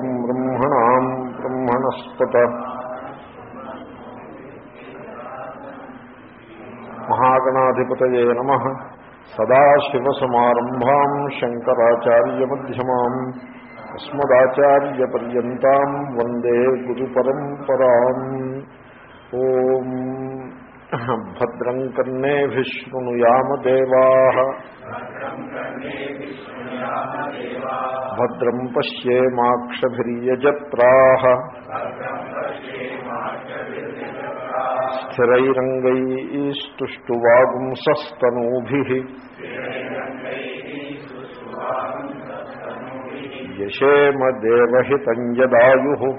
బ్రహ్మణాम् బ్రహ్మణాम् బ్రహ్మణస్పత మహాగణాధిపతయే నమ సదాశివసమారంభాం శంకరాచార్యమ్యమాం అస్మదాచార్యపర్యంతం వందే గురుపరంపరాం भद्रम् पश्येमाक्षभिर्यजत्राः। स्थिरैरङ्गैस्तुष्टुवागुंसस्तनूभिः यशेम देवितयु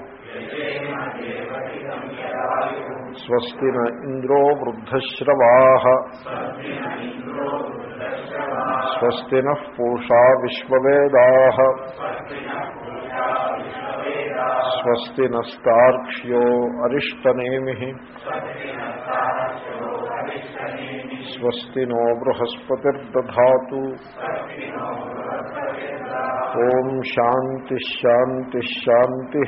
स्वस्ति न इंद्रो वृद्धश्रवा। న ఇంద్రో వృద్ధశ్రవా స్వస్తి నః పూషా విశ్వవేదా స్వస్తి నస్తార్క్ష్యో అరిష్టనేమి స్వస్తి నో బృహస్పతిర్దా ఓం శాంతి శాంతి శాంతి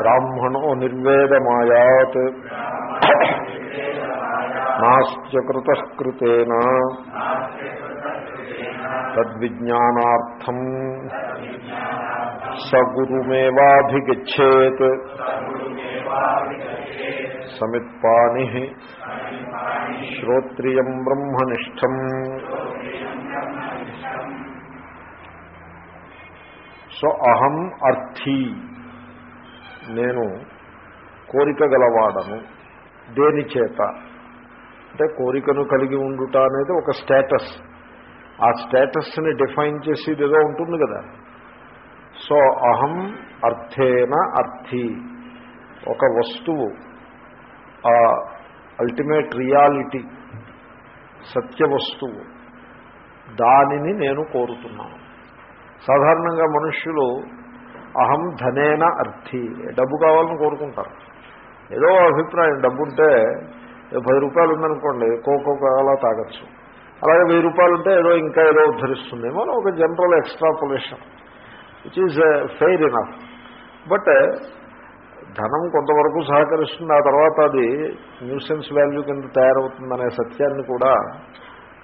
పరీక్ష్యలోకాన్ కర్మచితాన్ బ్రాహ్మణో నిర్వేదమాయాత్ నాస్త్యకృత కృతేన తద్విజ్ఞానార్థం సగురుమేవాభిగచ్చేత్ సమిత్పాని శ్రోత్రియం బ్రహ్మనిష్టం సో అహం అర్థీ నేను కోరిక గలవాడను దేని చేత? అంటే కోరికను కలిగి ఉండుట అనేది ఒక స్టేటస్. ఆ స్టేటస్ని డిఫైన్ చేసేది ఏదో ఉంటుంది కదా. సో అహం అర్థేన అర్థి. ఒక వస్తువు ఆ అల్టిమేట్ రియాలిటీ సత్య వస్తువు దానిని నేను కోరుతున్నాను. సాధారణంగా మనుష్యులు అహం ధనేన అర్థి. డబ్బు కావాలని కోరుకుంటారు. ఏదో అభిప్రాయం. డబ్బు ఉంటే పది రూపాయలు ఉందనుకోండి కోకో కావాలా తాగొచ్చు. అలాగే వెయ్యి రూపాయలు ఉంటే ఏదో ఇంకా ఏదో ఉద్ధరిస్తుందేమో అని ఒక general extrapolation which is fair enough but ధనం కొంతవరకు సహకరిస్తుంది. ఆ తర్వాత అది న్యూసెన్స్ వాల్యూ కింద తయారవుతుందనే సత్యాన్ని కూడా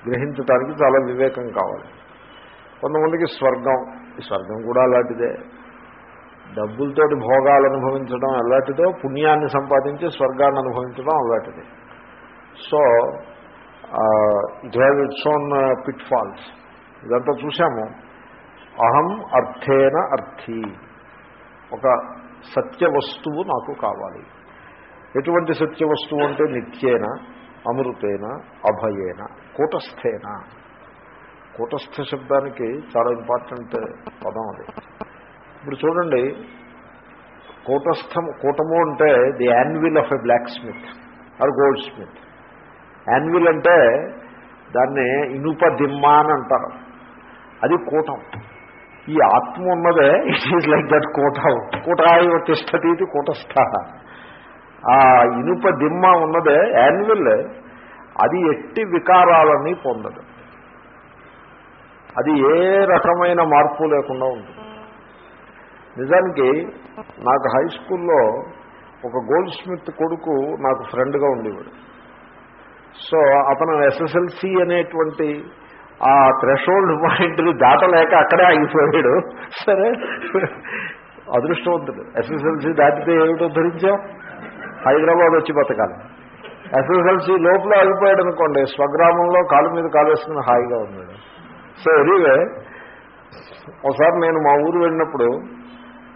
గ్రహించడానికి చాలా వివేకం కావాలి. కొంతమందికి స్వర్గం ఈ స్వర్గం కూడా అలాంటిదే. డబ్బులతోటి భోగాలు అనుభవించడం అలాంటిదో పుణ్యాన్ని సంపాదించి స్వర్గాన్ని అనుభవించడం అలాంటిది. So it have its own pitfalls ఇదంతా చూసాము అహం అర్థేన అర్థి. ఒక సత్య వస్తువు నాకు కావాలి. ఎటువంటి సత్య వస్తువు అంటే నిత్యేన అమృతేన అభయేన కూటస్థేన. కూటస్థ శబ్దానికి చాలా ఇంపార్టెంట్ పదం అది. ఇప్పుడు చూడండి కూటస్థం కూటము అంటే the anvil of a blacksmith or goldsmith anvil అంటే దాన్ని ఇనుప దిమ్మ అని అంటారు. అది కూటం. ఈ ఆత్మ ఉన్నదే ఇట్ ఈజ్ లైక్ దట్ కూటం. కూటాయి తిష్టతి ఇది కూటస్థ. ఆ ఇనుప దిమ్మ ఉన్నదే యాన్విల్ అది ఎట్టి వికారాలని పొందదు. అది ఏ రకమైన మార్పు లేకుండా ఉంటుంది. నిజానికి నాకు హై స్కూల్లో ఒక గోల్డ్ స్మిత్ కొడుకు నాకు ఫ్రెండ్గా ఉండేవాడు. సో అతను ఎస్ఎస్ఎల్సి అనేటువంటి ఆ థ్రెషోల్డ్ పాయింట్ని దాటలేక అక్కడే ఆగిపోయాడు. సరే అదృష్టవంతుడు. ఎస్ఎస్ఎల్సి దాటితే ఏమిటో ధరించాం హైదరాబాద్ వచ్చి బతకాలి. ఎస్ఎస్ఎల్సి లోపల ఆగిపోయాడు అనుకోండి స్వగ్రామంలో కాలు మీద కాలు వేసుకుని హాయిగా ఉన్నాడు. సో ఎనీవే ఒకసారి నేను మా ఊరు వెళ్ళినప్పుడు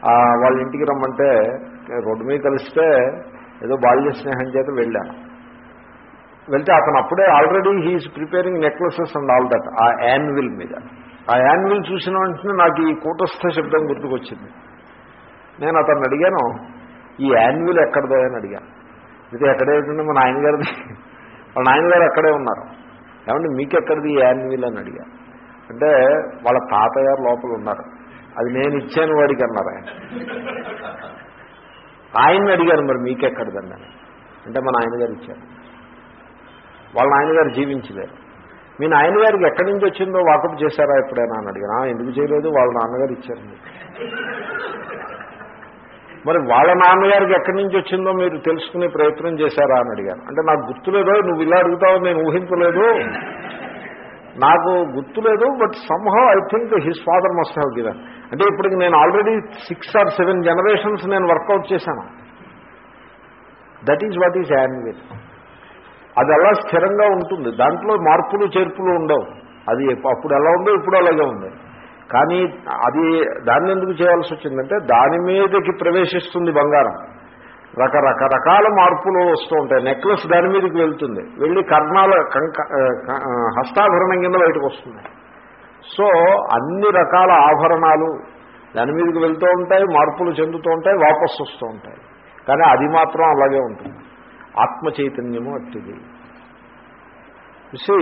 వాళ్ళ ఇంటికి రమ్మంటే రోడ్డు మీద కలిస్తే ఏదో బాల్య స్నేహం చేత వెళ్ళాను వెళ్తే అతను అప్పుడే already he is preparing necklaces and all that ఆ యాన్విల్ మీద. ఆ యాన్విల్ చూసిన వెంటనే నాకు ఈ కూటస్థ శబ్దం గుర్తుకొచ్చింది. నేను అతన్ని అడిగాను ఈ యాన్విల్ ఎక్కడదో? అని అడిగాను. ఇది ఎక్కడే ఉంటుంది? మా నాయనగారిది. వాళ్ళ నాయనగారు అక్కడే ఉన్నారు. ఏమంటే మీకు ఎక్కడిది ఈ యాన్విల్ అని అడిగాను. అంటే వాళ్ళ తాతయ్య లోపల ఉన్నారు. అది నేను ఇచ్చాను వాడికి అన్నారు? ఆయన ఆయన్ని అడిగారు మరి మీకెక్కడదండి అని అంటే మా నాయనగారు ఇచ్చారు. వాళ్ళ నాయనగారు జీవించలేరు మీ నాయనగారికి ఎక్కడి నుంచి వచ్చిందో వాకప్ చేశారా ఎప్పుడైనా అని అడిగినా ఎందుకు చేయలేదు? వాళ్ళ నాన్నగారు ఇచ్చారు మరి వాళ్ళ నాన్నగారికి ఎక్కడి నుంచి వచ్చిందో మీరు తెలుసుకునే ప్రయత్నం చేశారా అని అడిగాను అంటే నాకు గుర్తులేదో? నువ్వు ఇలా అడుగుతావు నేను ఊహించలేదు. నాకు గుర్తులేదు but somehow I think his father must have given అంటే ఇప్పటికి నేను already six or seven generations నేను వర్కౌట్ చేశాను. That is what is annual అది అలా స్థిరంగా ఉంటుంది. దాంట్లో మార్పులు చేర్పులు ఉండవు. అది అప్పుడు ఎలా ఉందో ఇప్పుడు అలాగే ఉంది. కానీ అది దాన్ని ఎందుకు చేయాల్సి వచ్చిందంటే దాని మీదకి ప్రవేశిస్తుంది బంగారం. రకరకరకాల మార్పులు వస్తూ ఉంటాయి. నెక్లెస్ దాని మీదకి వెళ్తుంది. వెళ్ళి కర్ణాల కంక హస్తాభరణం కింద బయటకు వస్తుంది. సో అన్ని రకాల ఆభరణాలు దాని మీదకి వెళ్తూ ఉంటాయి మార్పులు చెందుతూ ఉంటాయి వాపస్ వస్తూ ఉంటాయి. కానీ అది మాత్రం అలాగే ఉంటుంది. ఆత్మ చైతన్యము అట్టిది. See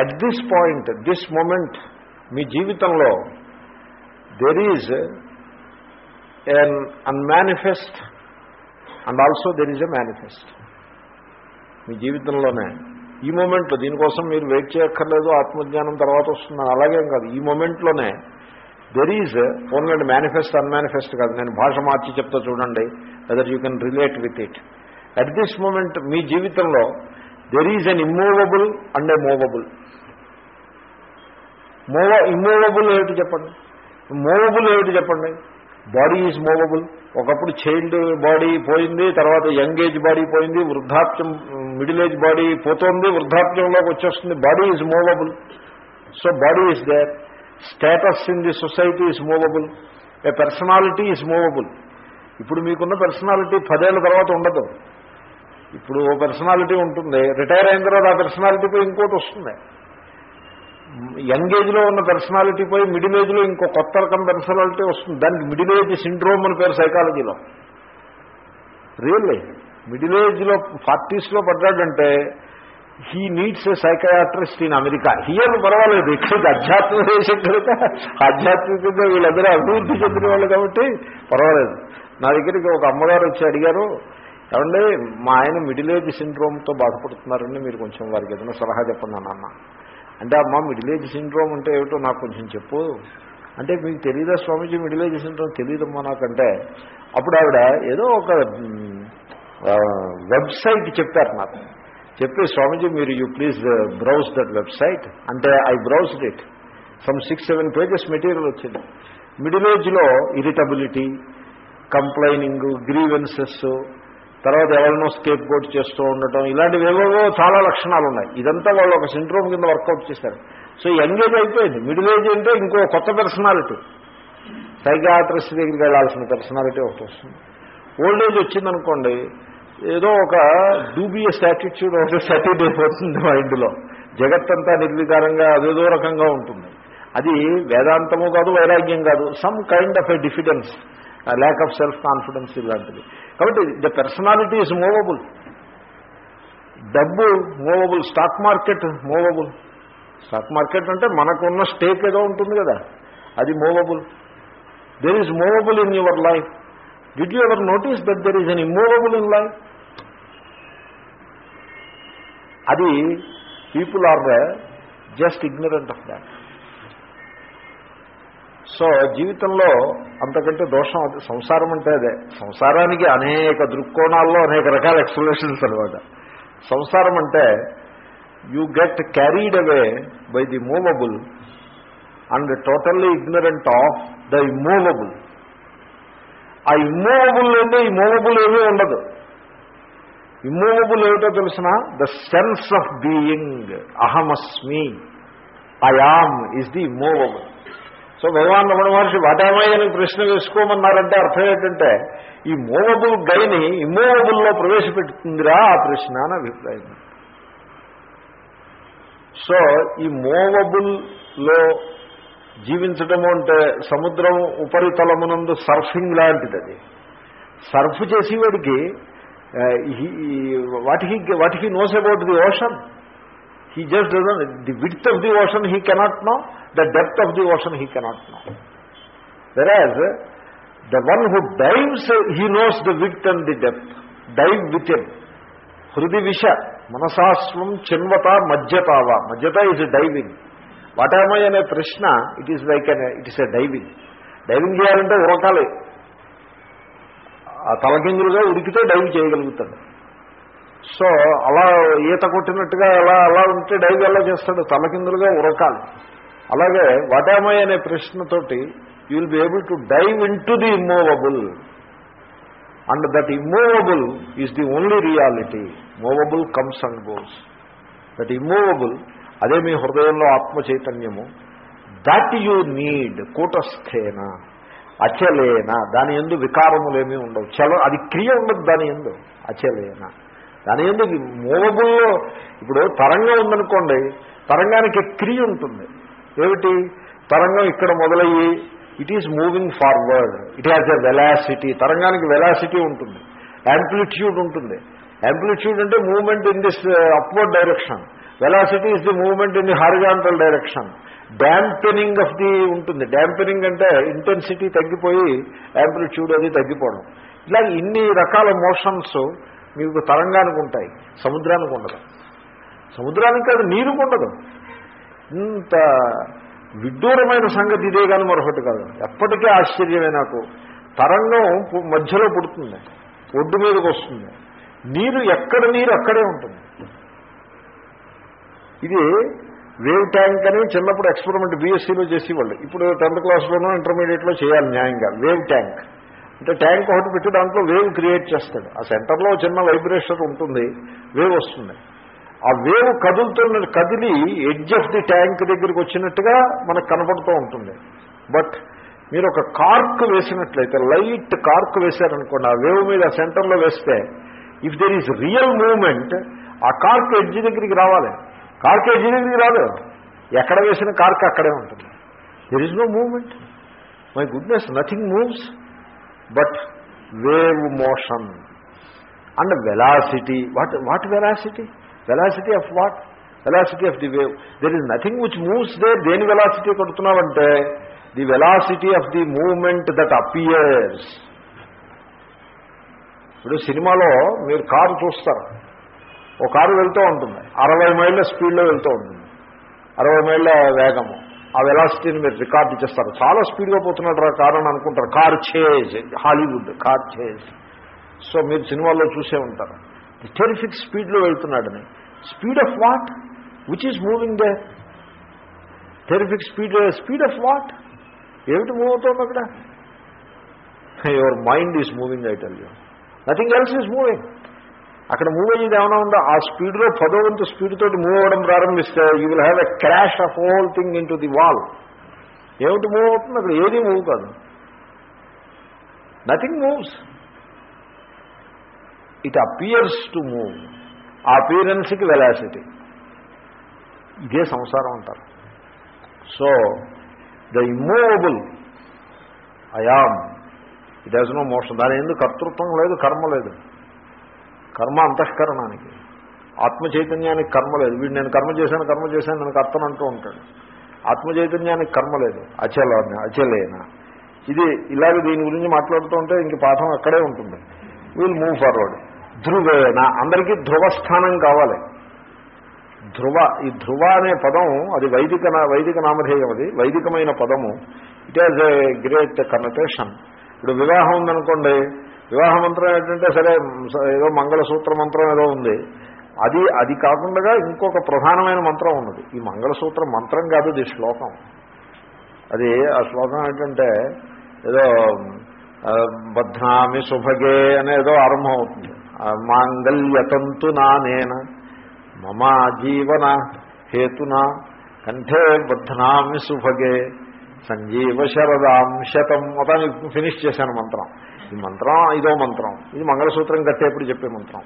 at this point this moment మీ జీవితంలో there is an unmanifest and also there is a manifest మీ జీవితంలోనే. ఈ మూమెంట్లో దీనికోసం మీరు వెయిట్ చేయక్కర్లేదు ఆత్మజ్ఞానం తర్వాత వస్తుందని. అలాగేం కాదు. ఈ మూమెంట్లోనే there is only manifest unmanifest కాదు. నేను భాష మార్చి చెప్తా చూడండి whether you can relate with it at this moment మీ జీవితంలో there is an immovable and a movable మూవ immovable ఏమిటి చెప్పండి? మూవబుల్ ఏమిటి చెప్పండి? Body is movable. ఒకప్పుడు చైల్డ్ బాడీ పోయింది తర్వాత యంగ్ ఏజ్ బాడీ పోయింది వృద్ధాప్యం మిడిల్ ఏజ్ బాడీ పోతోంది వృద్ధాప్యంలోకి వచ్చేస్తుంది. Body is movable. So body is there. Status in the society is movable. A personality is movable. ఇప్పుడు మీకున్న పర్సనాలిటీ పదేళ్ళ తర్వాత ఉండదు. ఇప్పుడు ఓ పర్సనాలిటీ ఉంటుంది రిటైర్ అయిన తర్వాత ఆ పర్సనాలిటీ పోయి ఇంకోటి వస్తుంది. యంగ్ ఏజ్లో ఉన్న పర్సనాలిటీ పోయి మిడిల్ ఏజ్లో ఇంకో కొత్త రకం పర్సనాలిటీ వస్తుంది. దానికి మిడిల్ ఏజ్ సిండ్రోమ్ అని పేరు సైకాలజీలో రియల్లీ మిడిల్ ఏజ్లో ఫార్టీస్లో పడ్డాడంటే he needs a psychiatrist in America here పర్వాలేదు ఇక్కడ అధ్యాత్మిక దేశం కనుక ఆధ్యాత్మికంగా వీళ్ళందరూ అభివృద్ధి చెందిన వాళ్ళు కాబట్టి పర్వాలేదు. నా దగ్గరికి ఒక అమ్మగారు వచ్చి అడిగారు ఏమంటే మా ఆయన మిడిల్ ఏజ్ సిండ్రోమ్తో బాధపడుతున్నారండి మీరు కొంచెం వారికి ఏదైనా సలహా చెప్పండి నాన్న. అంటే అమ్మ మిడిల్ ఏజ్ సిండ్రోమ్ అంటే ఏమిటో నాకు కొంచెం చెప్పు. అంటే మీకు తెలియదా స్వామీజీ మిడిల్ ఏజ్ సిండ్రోమ్ తెలియదమ్మా నాకంటే. అప్పుడు ఆవిడ ఏదో ఒక వెబ్సైట్ చెప్పారు నాకు. చెప్పి స్వామీజీ మీరు you please browse that website అంటే I browsed it some six seven pages material వచ్చింది. మిడిల్ ఏజ్లో ఇరిటబిలిటీ కంప్లైనింగ్ గ్రీవెన్సెస్ తర్వాత ఎవరినో స్కేప్ కోట్ చేస్తూ ఉండటం ఇలాంటివి ఏవేవో చాలా లక్షణాలు ఉన్నాయి. ఇదంతా వాళ్ళు ఒక సిండ్రోమ్ కింద వర్కౌట్ చేశారు. సో యంగ్ ఏజ్ అయిపోయింది. మిడిల్ ఏజ్ అంటే ఇంకో కొత్త పర్సనాలిటీ సైకాట్రిస్ట్ దగ్గరికి వెళ్ళాల్సిన పర్సనాలిటీ ఒకటి వస్తుంది. ఓల్డ్ ఏజ్ వచ్చిందనుకోండి ఏదో ఒక డూబియస్ యాటిట్యూడ్ ఒకటి సెటిల్ అయిపోతుంది మైండ్లో జగత్తంతా నిర్వికారంగా అదేదో రకంగా ఉంటుంది. అది వేదాంతము కాదు వైరాగ్యం కాదు some kind of a diffidence lack of self confidence ఇలాంటిది. కాబట్టి ద పర్సనాలిటీ ఈజ్ మూవబుల్ డబ్బు movable stock market movable stock market అంటే మనకున్న స్టేక్ ఏదో ఉంటుంది కదా అది movable there is movable in your life did you ever notice that there is an immovable in life అది people are just ignorant of that so జీవితంలో అంతకంటే దోషం అది. సంసారం అంటే అదే. సంసారానికి అనేక దృక్కోణాల్లో అనేక రకాల ఎక్స్ప్లెనేషన్స్ అనమాట సంసారం అంటే you get carried away by the movable and totally ignorant of the immovable ఆ ఇమ్మూవబుల్ అంటే ఈ ఏమీ ఉండదు. ఇమ్మూవబుల్ ఏమిటో తెలిసిన? ద సెన్స్ ఆఫ్ బీయింగ్ అహమస్మి. I am is the immovable so Bhagavan Ramana Maharshi వాటేమయ్యని ప్రశ్న వేసుకోమన్నారంటే అర్థం ఏంటంటే ఈ మూవబుల్ గైని ఇమ్మూవబుల్లో ప్రవేశపెడుతుందిరా ఆ ప్రశ్న అని అభిప్రాయం. సో ఈ మూవబుల్లో జీవించడము అంటే సముద్రం ఉపరితలమునందు సర్ఫింగ్ లాంటిది అది సర్ఫ్ చేసేవాడికి వాటికి వాటికి what knows about the ocean he just the width of the ocean he cannot know the depth of the ocean he cannot know whereas the one who dives he knows the width and the depth dive within హృది విష మనసాస్వం చిన్వత మధ్యతావా మధ్యత is diving what am I అనే ప్రశ్న it is like an it is a diving diving చేయాలంటే ఉరకాలి. ఆ తలకిందులుగా ఉడికితే dive చేయగలుగుతాడు. సో అలా ఈత కొట్టినట్టుగా అలా అలా ఉంటే డైవ్ ఎలా చేస్తాడు? తలకిందులుగా ఉరకాలి. అలాగే వాటామై అనే ప్రశ్నతోటి you will be able to dive into the immovable and that immovable is the only reality movable comes and goes that immovable అదే మీ హృదయంలో ఆత్మ చైతన్యము. దట్ యూ నీడ్ కూటస్థేన అచలేన. దాని ఎందు వికారములేమీ ఉండవు. చల అది క్రియ ఉండదు దాని ఎందు. అచలేన. దాని ఎందుకు మూవబుల్లో ఇప్పుడు తరంగం ఉందనుకోండి తరంగానికి క్రియ ఉంటుంది. ఏమిటి? తరంగం ఇక్కడ మొదలయ్యి it is moving forward it has a velocity తరంగానికి velocity ఉంటుంది. యాంప్లిట్యూడ్ ఉంటుంది. యాంప్లిట్యూడ్ అంటే movement in this upward direction velocity is the movement in the horizontal direction dampening of the ఉంటుంది. డ్యాంపెనింగ్ అంటే ఇంటెన్సిటీ తగ్గిపోయి యాంప్లిట్యూడ్ అది తగ్గిపోవడం. ఇలా ఇన్ని రకాల మోషన్స్ మీకు తరంగానికి ఉంటాయి సముద్రానికి ఉండదు. సముద్రానికి అది నీరుకు ఉండదు. ఇంత విడ్డూరమైన సంగతి ఇదే కానీ మరొకటి కాదు. ఎప్పటికీ ఆశ్చర్యమే నాకు. తరంగం మధ్యలో పుడుతుంది ఒడ్డు మీదకి వస్తుంది. నీరు ఎక్కడ నీరు అక్కడే ఉంటుంది. ఇది వేవ్ ట్యాంక్ అని చిన్నప్పుడు ఎక్స్పెరిమెంట్ బీఎస్సీలో చేసేవాళ్ళు. ఇప్పుడు టెన్త్ క్లాస్లోనో ఇంటర్మీడియట్లో చేయాలి న్యాయంగా. Wave tank. అంటే ట్యాంక్ ఒకటి పెట్టి దాంట్లో వేవ్ క్రియేట్ చేస్తాడు. ఆ సెంటర్లో చిన్న వైబ్రేషన్ ఉంటుంది వేవ్ వస్తుంది. ఆ వేవ్ కదులుతున్న కదిలి ఎడ్జ్ ఆఫ్ ది ట్యాంక్ దగ్గరికి వచ్చినట్టుగా మనకు కనపడుతూ ఉంటుంది. బట్ మీరు ఒక కార్క్ వేసినట్లయితే లైట్ కార్క్ వేశారనుకోండి ఆ వేవ్ మీద సెంటర్లో వేస్తే if there is real moment ఆ కార్క్ ఎడ్జ్ దగ్గరికి రావాలి. కార్క్ ఎడ్జ్ దగ్గరికి రాదు. ఎక్కడ వేసిన కార్క్ అక్కడే ఉంటుంది. There is no moment my goodness nothing moves but wave motion. And velocity. What what velocity? Velocity of what? Velocity of the wave. There is nothing which moves they దేని velocity కొడుతున్నావంటే the velocity of the movement that appears ఇప్పుడు సినిమాలో మీరు car చూస్తారు. ఓ car వెళ్తూ ఉంటుంది. అరవై మైళ్ళ స్పీడ్లో వెళ్తూ ఉంటుంది. అరవై మైళ్ళ వేగము. ఆ వెలాసిటీని మీరు రికార్డు చేస్తారు. చాలా స్పీడ్గా పోతున్నాడు రా కారు అని అనుకుంటారు. Car chase Hollywood car chase so మీరు సినిమాల్లో చూసే ఉంటారు. టెరిఫిక్ స్పీడ్లో వెళ్తున్నాడని speed of what which is moving they terrific speed speed of what ఏమిటి మూవ్ అవుతుంది అక్కడ? Your mind is moving I tell you nothing else is moving అక్కడ move అయ్యేది ఏమైనా ఉందో? ఆ స్పీడ్లో పదో వంతు స్పీడ్ తోటి మూవ్ అవ్వడం ప్రారంభిస్తే you will have a crash of whole thing into the wall ఏమిటి మూవ్ అవుతుంది? అక్కడ ఏది మూవ్ కాదు. Nothing moves it appears to move ఆ అపియరెన్స్కి వెలాసిటీ ఇదే సంసారం అంటారు. So the immovable I am it has no motion దాని ఎందుకు కర్తృత్వం లేదు కర్మ లేదు. కర్మ అంతఃకరణానికి. ఆత్మ చైతన్యానికి కర్మ లేదు. వీడు నేను కర్మ చేశాను కర్మ చేశాను నేను కర్తను అంటూ ఉంటాడు. ఆత్మ చైతన్యానికి కర్మ లేదు. అచల అచలేన. ఇది ఇలాగ దీని గురించి మాట్లాడుతూ ఉంటే ఇంక పాఠం అక్కడే ఉంటుంది. విల్ మూవ్ ఫార్వర్డ్ ధ్రువేణ. అందరికీ ధ్రువస్థానం కావాలి. ధ్రువ ఈ ధ్రువ అనే పదం అది వైదిక వైదిక నామధేయం అది. వైదికమైన పదము. It has a great connotation ఇప్పుడు వివాహం ఉందనుకోండి వివాహ మంత్రం ఏంటంటే సరే ఏదో మంగళసూత్ర మంత్రం ఏదో ఉంది. అది అది కాకుండా ఇంకొక ప్రధానమైన మంత్రం ఉన్నది. ఈ మంగళసూత్ర మంత్రం కాదు ఇది శ్లోకం. అది ఆ శ్లోకం ఏంటంటే ఏదో బధ్నామి శుభగే అనేదో ఆరంభం అవుతుంది. ఆ, మాంగళ్యతంతు నానేన మమ జీవన హేతున కంఠే బధ్నామి శుభగే సంజీవ శరదాం శతం. మొత్తాన్ని ఫినిష్ చేశాను మంత్రం. ఈ మంత్రం ఇదో మంత్రం. ఇది మంగళసూత్రం కట్టేప్పుడు చెప్పే మంత్రం.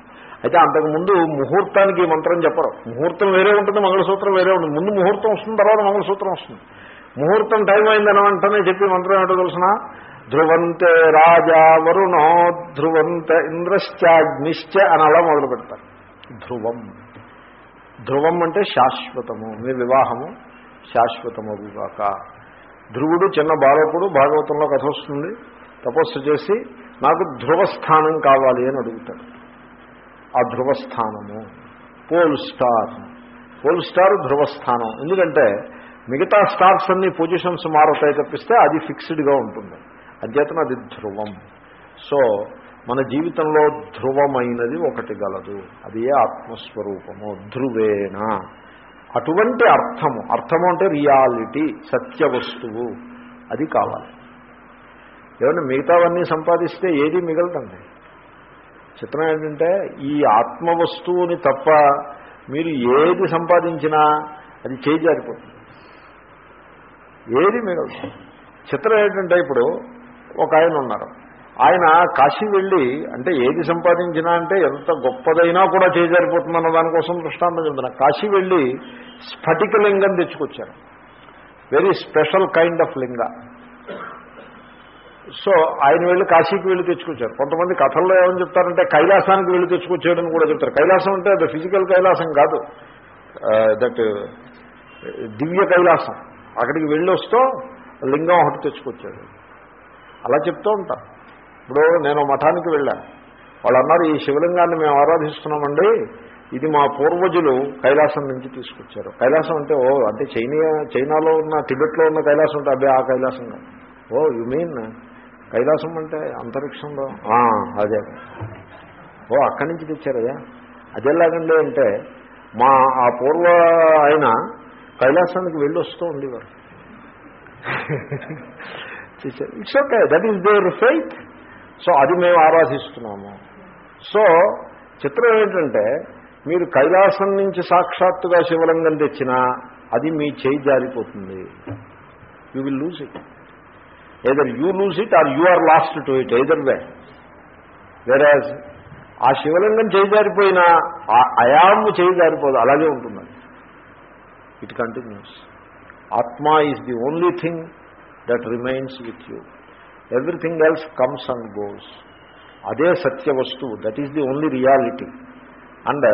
అయితే అంతకుముందు ముహూర్తానికి ఈ మంత్రం చెప్పరు. ముహూర్తం వేరే ఉంటుంది మంగళసూత్రం వేరే ఉంటుంది. ముందు ముహూర్తం వస్తుంది తర్వాత మంగళసూత్రం వస్తుంది. ముహూర్తం టైం అయిందని వెంటనే చెప్పి మంత్రం ఏంటో తెలిసిన? ధ్రువంతే రాజా వరుణో ధ్రువంత ఇంద్రశ్చాగ్నిశ్చ అని అలా మొదలు పెడతారు. ధ్రువం. ధ్రువం అంటే శాశ్వతము మీ వివాహము శాశ్వతము శాశ్వతమగుగాక ధ్రువుడు చిన్న బాలకుడు భాగవతంలో కథ వస్తుంది. తపస్సు చేసి నాకు ధ్రువస్థానం కావాలి అని అడుగుతాడు. ఆ ధ్రువస్థానము పోల్ స్టార్. పోల్ స్టార్ ధ్రువస్థానం. ఎందుకంటే మిగతా స్టార్స్ అన్ని పొజిషన్స్ మారుతాయి తప్పిస్తే అది ఫిక్స్డ్గా ఉంటుంది. అధ్యతన అది ధ్రువం. సో మన జీవితంలో ధ్రువమైనది ఒకటి గలదు. అది ఏ ఆత్మస్వరూపము ధ్రువేణ అటువంటి అర్థము. అర్థము అంటే రియాలిటీ సత్య వస్తువు అది కావాలి. ఏమన్నా మిగతావన్నీ సంపాదిస్తే ఏది మిగలదండి? చిత్రం ఏంటంటే ఈ ఆత్మ వస్తువుని తప్ప మీరు ఏది సంపాదించినా అది చేజారిపోతుంది ఏది మిగలదు. చిత్రం ఏంటంటే ఇప్పుడు ఒక ఆయన ఉన్నారు. ఆయన కాశీ వెళ్ళి అంటే ఏది సంపాదించినా అంటే ఎంత గొప్పదైనా కూడా చేజారిపోతుందన్న దానికోసం దృష్టాంతం చెప్తున్నా కాశీ వెళ్ళి స్ఫటిక లింగం తెచ్చుకొచ్చారు. Very special kind of linga so ఆయన వెళ్ళి కాశీకి వెళ్ళి తెచ్చుకొచ్చారు. కొంతమంది కథల్లో ఏమని చెప్తారంటే కైలాసానికి వెళ్ళి తెచ్చుకొచ్చాడని కూడా చెప్తారు. కైలాసం అంటే అది ఫిజికల్ కైలాసం కాదు. దట్ దివ్య కైలాసం. అక్కడికి వెళ్ళి వస్తూ లింగం ఒకటి తెచ్చుకొచ్చాడు. అలా చెప్తూ ఉంటారు. ఇప్పుడు నేను మఠానికి వెళ్ళాను. వాళ్ళు అన్నారు ఈ శివలింగాన్ని మేము ఆరాధిస్తున్నామండి. ఇది మా పూర్వజులు కైలాసం నుంచి తీసుకొచ్చారు. కైలాసం అంటే ఓ అంటే చైనా చైనాలో ఉన్న టిబెట్లో ఉన్న కైలాసం అంటే అబ్బే ఆ కైలాసం కాదు. ఓ యు మీన్ కైలాసం అంటే అంతరిక్షంలో? అదే. ఓ అక్కడి నుంచి తెచ్చారయ్యా అదేలాగండి అంటే మా ఆ పూర్వ ఆయన కైలాసానికి వెళ్ళి వస్తూ ఉండేవారు. It's okay that is their faith so అది మేము ఆరాధిస్తున్నాము. సో చిత్రం ఏంటంటే మీరు కైలాసం నుంచి సాక్షాత్తుగా శివలింగం తెచ్చినా అది మీ చేయి జారిపోతుంది. You will lose it either you lose it or you are lost to it either way whereas ఆ శివలింగం చేయజారిపోయినా ఆ అయాము చేయజారిపోదు అలాగే ఉంటుంది ఇట్ కంటిన్యూస్ ఆత్మ is the only thing that remains with you everything else comes and goes అదే సత్య వస్తువు that is the only reality and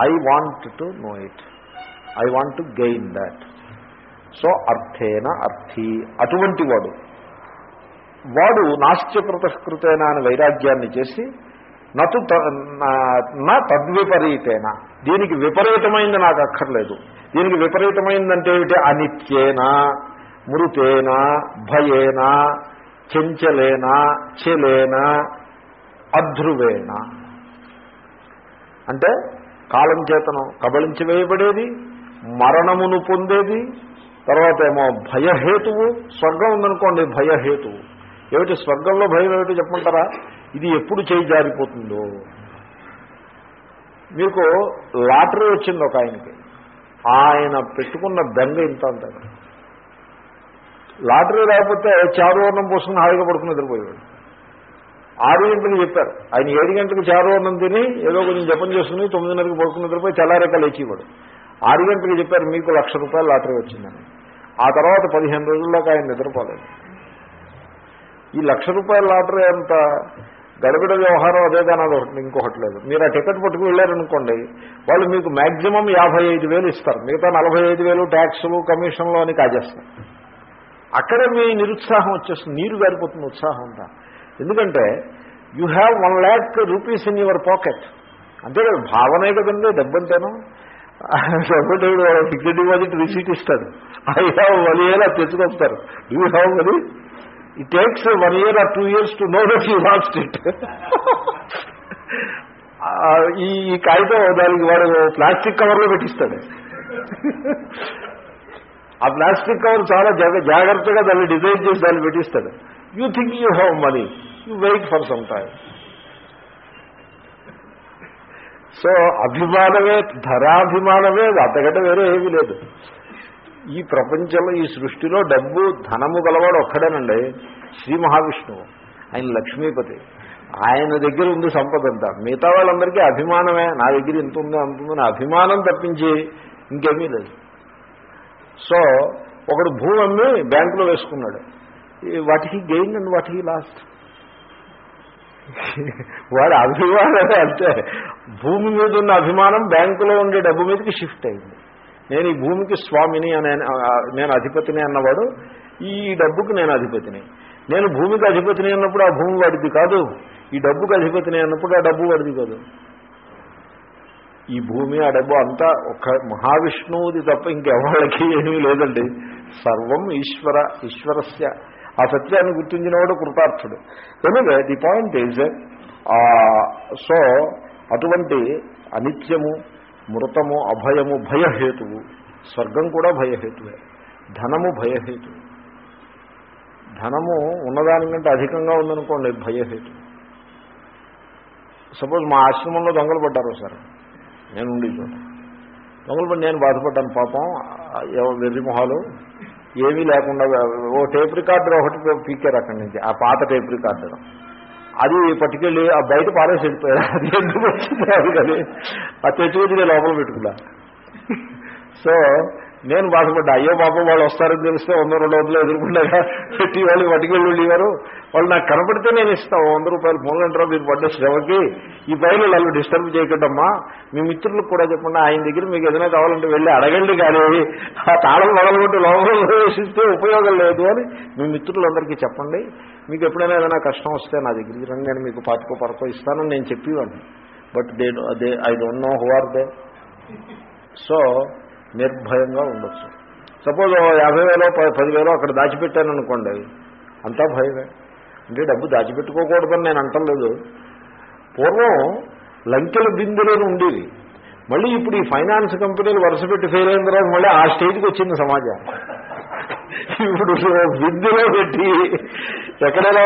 I want to know it I want to gain that so అర్థేన అర్థి అటువంటి వాడు. వాడు నాస్త్యకృతకృతేన అని వైరాగ్యాన్ని చేసి నటు త- నా- తద్విపరీతేన. దీనికి విపరీతమైంది నాకు అక్కర్లేదు. దీనికి విపరీతమైందంటే ఏమిటి? అనిత్యేన మృతేన భయేన చెంచలేన చెలేన అధ్రువేణ. అంటే కాలం చేతనం కబళించి వేయబడేది మరణమును పొందేది తర్వాత ఏమో భయహేతువు స్వర్గం ఉందనుకోండి భయహేతువు. ఏమిటి స్వర్గంలో భయం ఏమిటి చెప్పమంటారా? ఇది ఎప్పుడు చేయి జారిపోతుందో. మీకు లాటరీ వచ్చింది ఒక ఆయనకి. ఆయన పెట్టుకున్న బెంగ ఇంత అంటారు లాటరీ రాకపోతే చారువర్ణం పోసుకుని హాయిగా పడుకుని నిద్రపోయేవాడు. ఆరు గంటలకు చెప్పారు. ఆయన ఏడు గంటలకు చారువర్ణం తిని ఏదో కొంచెం జపం చేసుకుని తొమ్మిదిన్నరకు పడుకుని నిద్రపోయి తెల్లారేక లేచివాడు. ఆరు గంటలకు చెప్పారు మీకు లక్ష రూపాయలు లాటరీ వచ్చిందని. ఆ తర్వాత పదిహేను రోజుల్లోకి ఆయన నిద్రపోలేదు. ఈ లక్ష రూపాయల లాటరీ అంత గడబిడ వ్యవహారం అదే కానీ అది ఒకటి ఇంకొకటి లేదు. మీరు ఆ టికెట్ పట్టుకు వెళ్ళారనుకోండి వాళ్ళు మీకు మ్యాక్సిమం యాభై ఐదు వేలు ఇస్తారు. మిగతా నలభై ఐదు వేలు ట్యాక్సులు కమిషన్లు అని కాజేస్తారు. అక్కడే మీ నిరుత్సాహం వచ్చేస్తుంది. నీరు గారిపోతుంది ఉత్సాహం అంతా. ఎందుకంటే you have one lakh rupees in your pocket అంతే కదా భావనే కదండి డబ్బంతేను డబ్బుడు ఫిక్స్డ్ డిపాజిట్ రిసీట్ ఇస్తాడు I have one year తెచ్చుకొస్తారు. You have money it takes one year or two years to know that you lost it ఈ కాగితం దానికి వాడు ప్లాస్టిక్ కవర్లో పెట్టిస్తాడు. ఆ ప్లాస్టిక్ కవర్ చాలా జాగ్ర- జాగ్రత్తగా దాన్ని డిజైన్ చేసి దాన్ని పెట్టిస్తాడు. You think you have money you wait for some time so అభిమానమే ధరాభిమానమే అంతకంటే వేరే ఏమీ లేదు. ఈ ప్రపంచంలో ఈ సృష్టిలో డబ్బు ధనము గలవాడు ఒక్కడేనండి. శ్రీ మహావిష్ణువు. ఆయన లక్ష్మీపతి. ఆయన దగ్గర ఉంది సంపద అంతా. మిగతా వాళ్ళందరికీ అభిమానమే. నా దగ్గర ఇంత ఉంది అంత ఉందని అభిమానం తప్పించి ఇంకేమీ లేదు. సో ఒకడు భూమి అమ్మి బ్యాంకులో వేసుకున్నాడు. వాట్ వాటికి గెయిన్ అండ్ వాటికి లాస్ట్ వాడి అభిమానమే అంటే భూమి మీద ఉన్న అభిమానం బ్యాంకులో ఉండే డబ్బు మీదకి షిఫ్ట్ అయింది. నేను ఈ భూమికి స్వామిని అనే నేను అధిపతిని అన్నవాడు ఈ డబ్బుకి నేను అధిపతిని. నేను భూమికి అధిపతిని అన్నప్పుడు ఆ భూమి వాడిది కాదు. ఈ డబ్బుకి అధిపతిని అన్నప్పుడు ఆ డబ్బు వాడిది కాదు. ఈ భూమి ఆ డబ్బు అంతా ఒక మహావిష్ణువుది తప్ప ఇంకెవాళ్ళకి ఏమీ లేదండి. సర్వం ఈశ్వర ఈశ్వరస్య. ఆ సత్యాన్ని గుర్తించినవాడు కృతార్థుడు anyway the point is so అటువంటి అనిత్యము మృతము అభయము భయహేతువు. స్వర్గం కూడా భయహేతువే. ధనము భయహేతువు. ధనము ఉన్నదానికంటే అధికంగా ఉందనుకోండి భయహేతు సపోజ్ మా ఆశ్రమంలో దొంగలు పడ్డారు సార్ నేను ఉండి చోట దొంగలు పడి నేను బాధపడ్డాను పాపం వెర్రి మొహాలు. ఏమీ లేకుండా ఓ టేప్ రికార్డర్ ఒకటి పీకారు అక్కడి నుంచి ఆ పాత టేప్ రికార్డర్. అది పట్టుకెళ్ళి ఆ బయట పారేసి వెళ్ళిపోయారు అది ఎందుకు వచ్చింది అది కానీ ఆ తెచ్చుకొచ్చి నేను లోపల పెట్టుకున్నా. సో నేను బాధపడ్డా అయ్యో పాపం వాళ్ళు వస్తారని తెలిస్తే వంద రెండు వందలు ఎదుర్కొండగా. పెట్టి వాళ్ళు పట్టుకెళ్ళి వెళ్ళేవారు వాళ్ళు నాకు కనపడితే నేను ఇస్తాను వంద రూపాయలు మూడు మీరు పడ్డ శ్రమకి. ఈ పైన వాళ్ళు డిస్టర్బ్ చేయకద్దమ్మా మీ మిత్రులకు కూడా చెప్పండి ఆయన దగ్గర మీకు ఏదైనా కావాలంటే వెళ్ళి అడగండి కానీ ఆ తాళం మొదలుగొట్టి లోపల ప్రవేశిస్తే ఉపయోగం లేదు అని మీ మిత్రులందరికీ చెప్పండి. మీకు ఎప్పుడైనా ఏదైనా కష్టం వస్తే నా దగ్గరికి రండి నేను మీకు పాతికో పరకో ఇస్తానని నేను చెప్పేవాడిని. But they they I don't know who are they. So నిర్భయంగా ఉండొచ్చు. సపోజ్ యాభై వేలో పదివేలో అక్కడ దాచిపెట్టాను అనుకోండి అంతా భయమే. అంటే డబ్బు దాచిపెట్టుకోకూడదని నేను అంటలేదు. పూర్వం లంకెల బిందులను ఉండేవి. మళ్ళీ ఇప్పుడు ఈ ఫైనాన్స్ కంపెనీలు వరుస పెట్టి ఫెయిల్ అయిన తర్వాత మళ్ళీ ఆ స్టేజ్కి వచ్చింది సమాజం. ఇప్పుడు బిందులో పెట్టి ఎక్కడైనా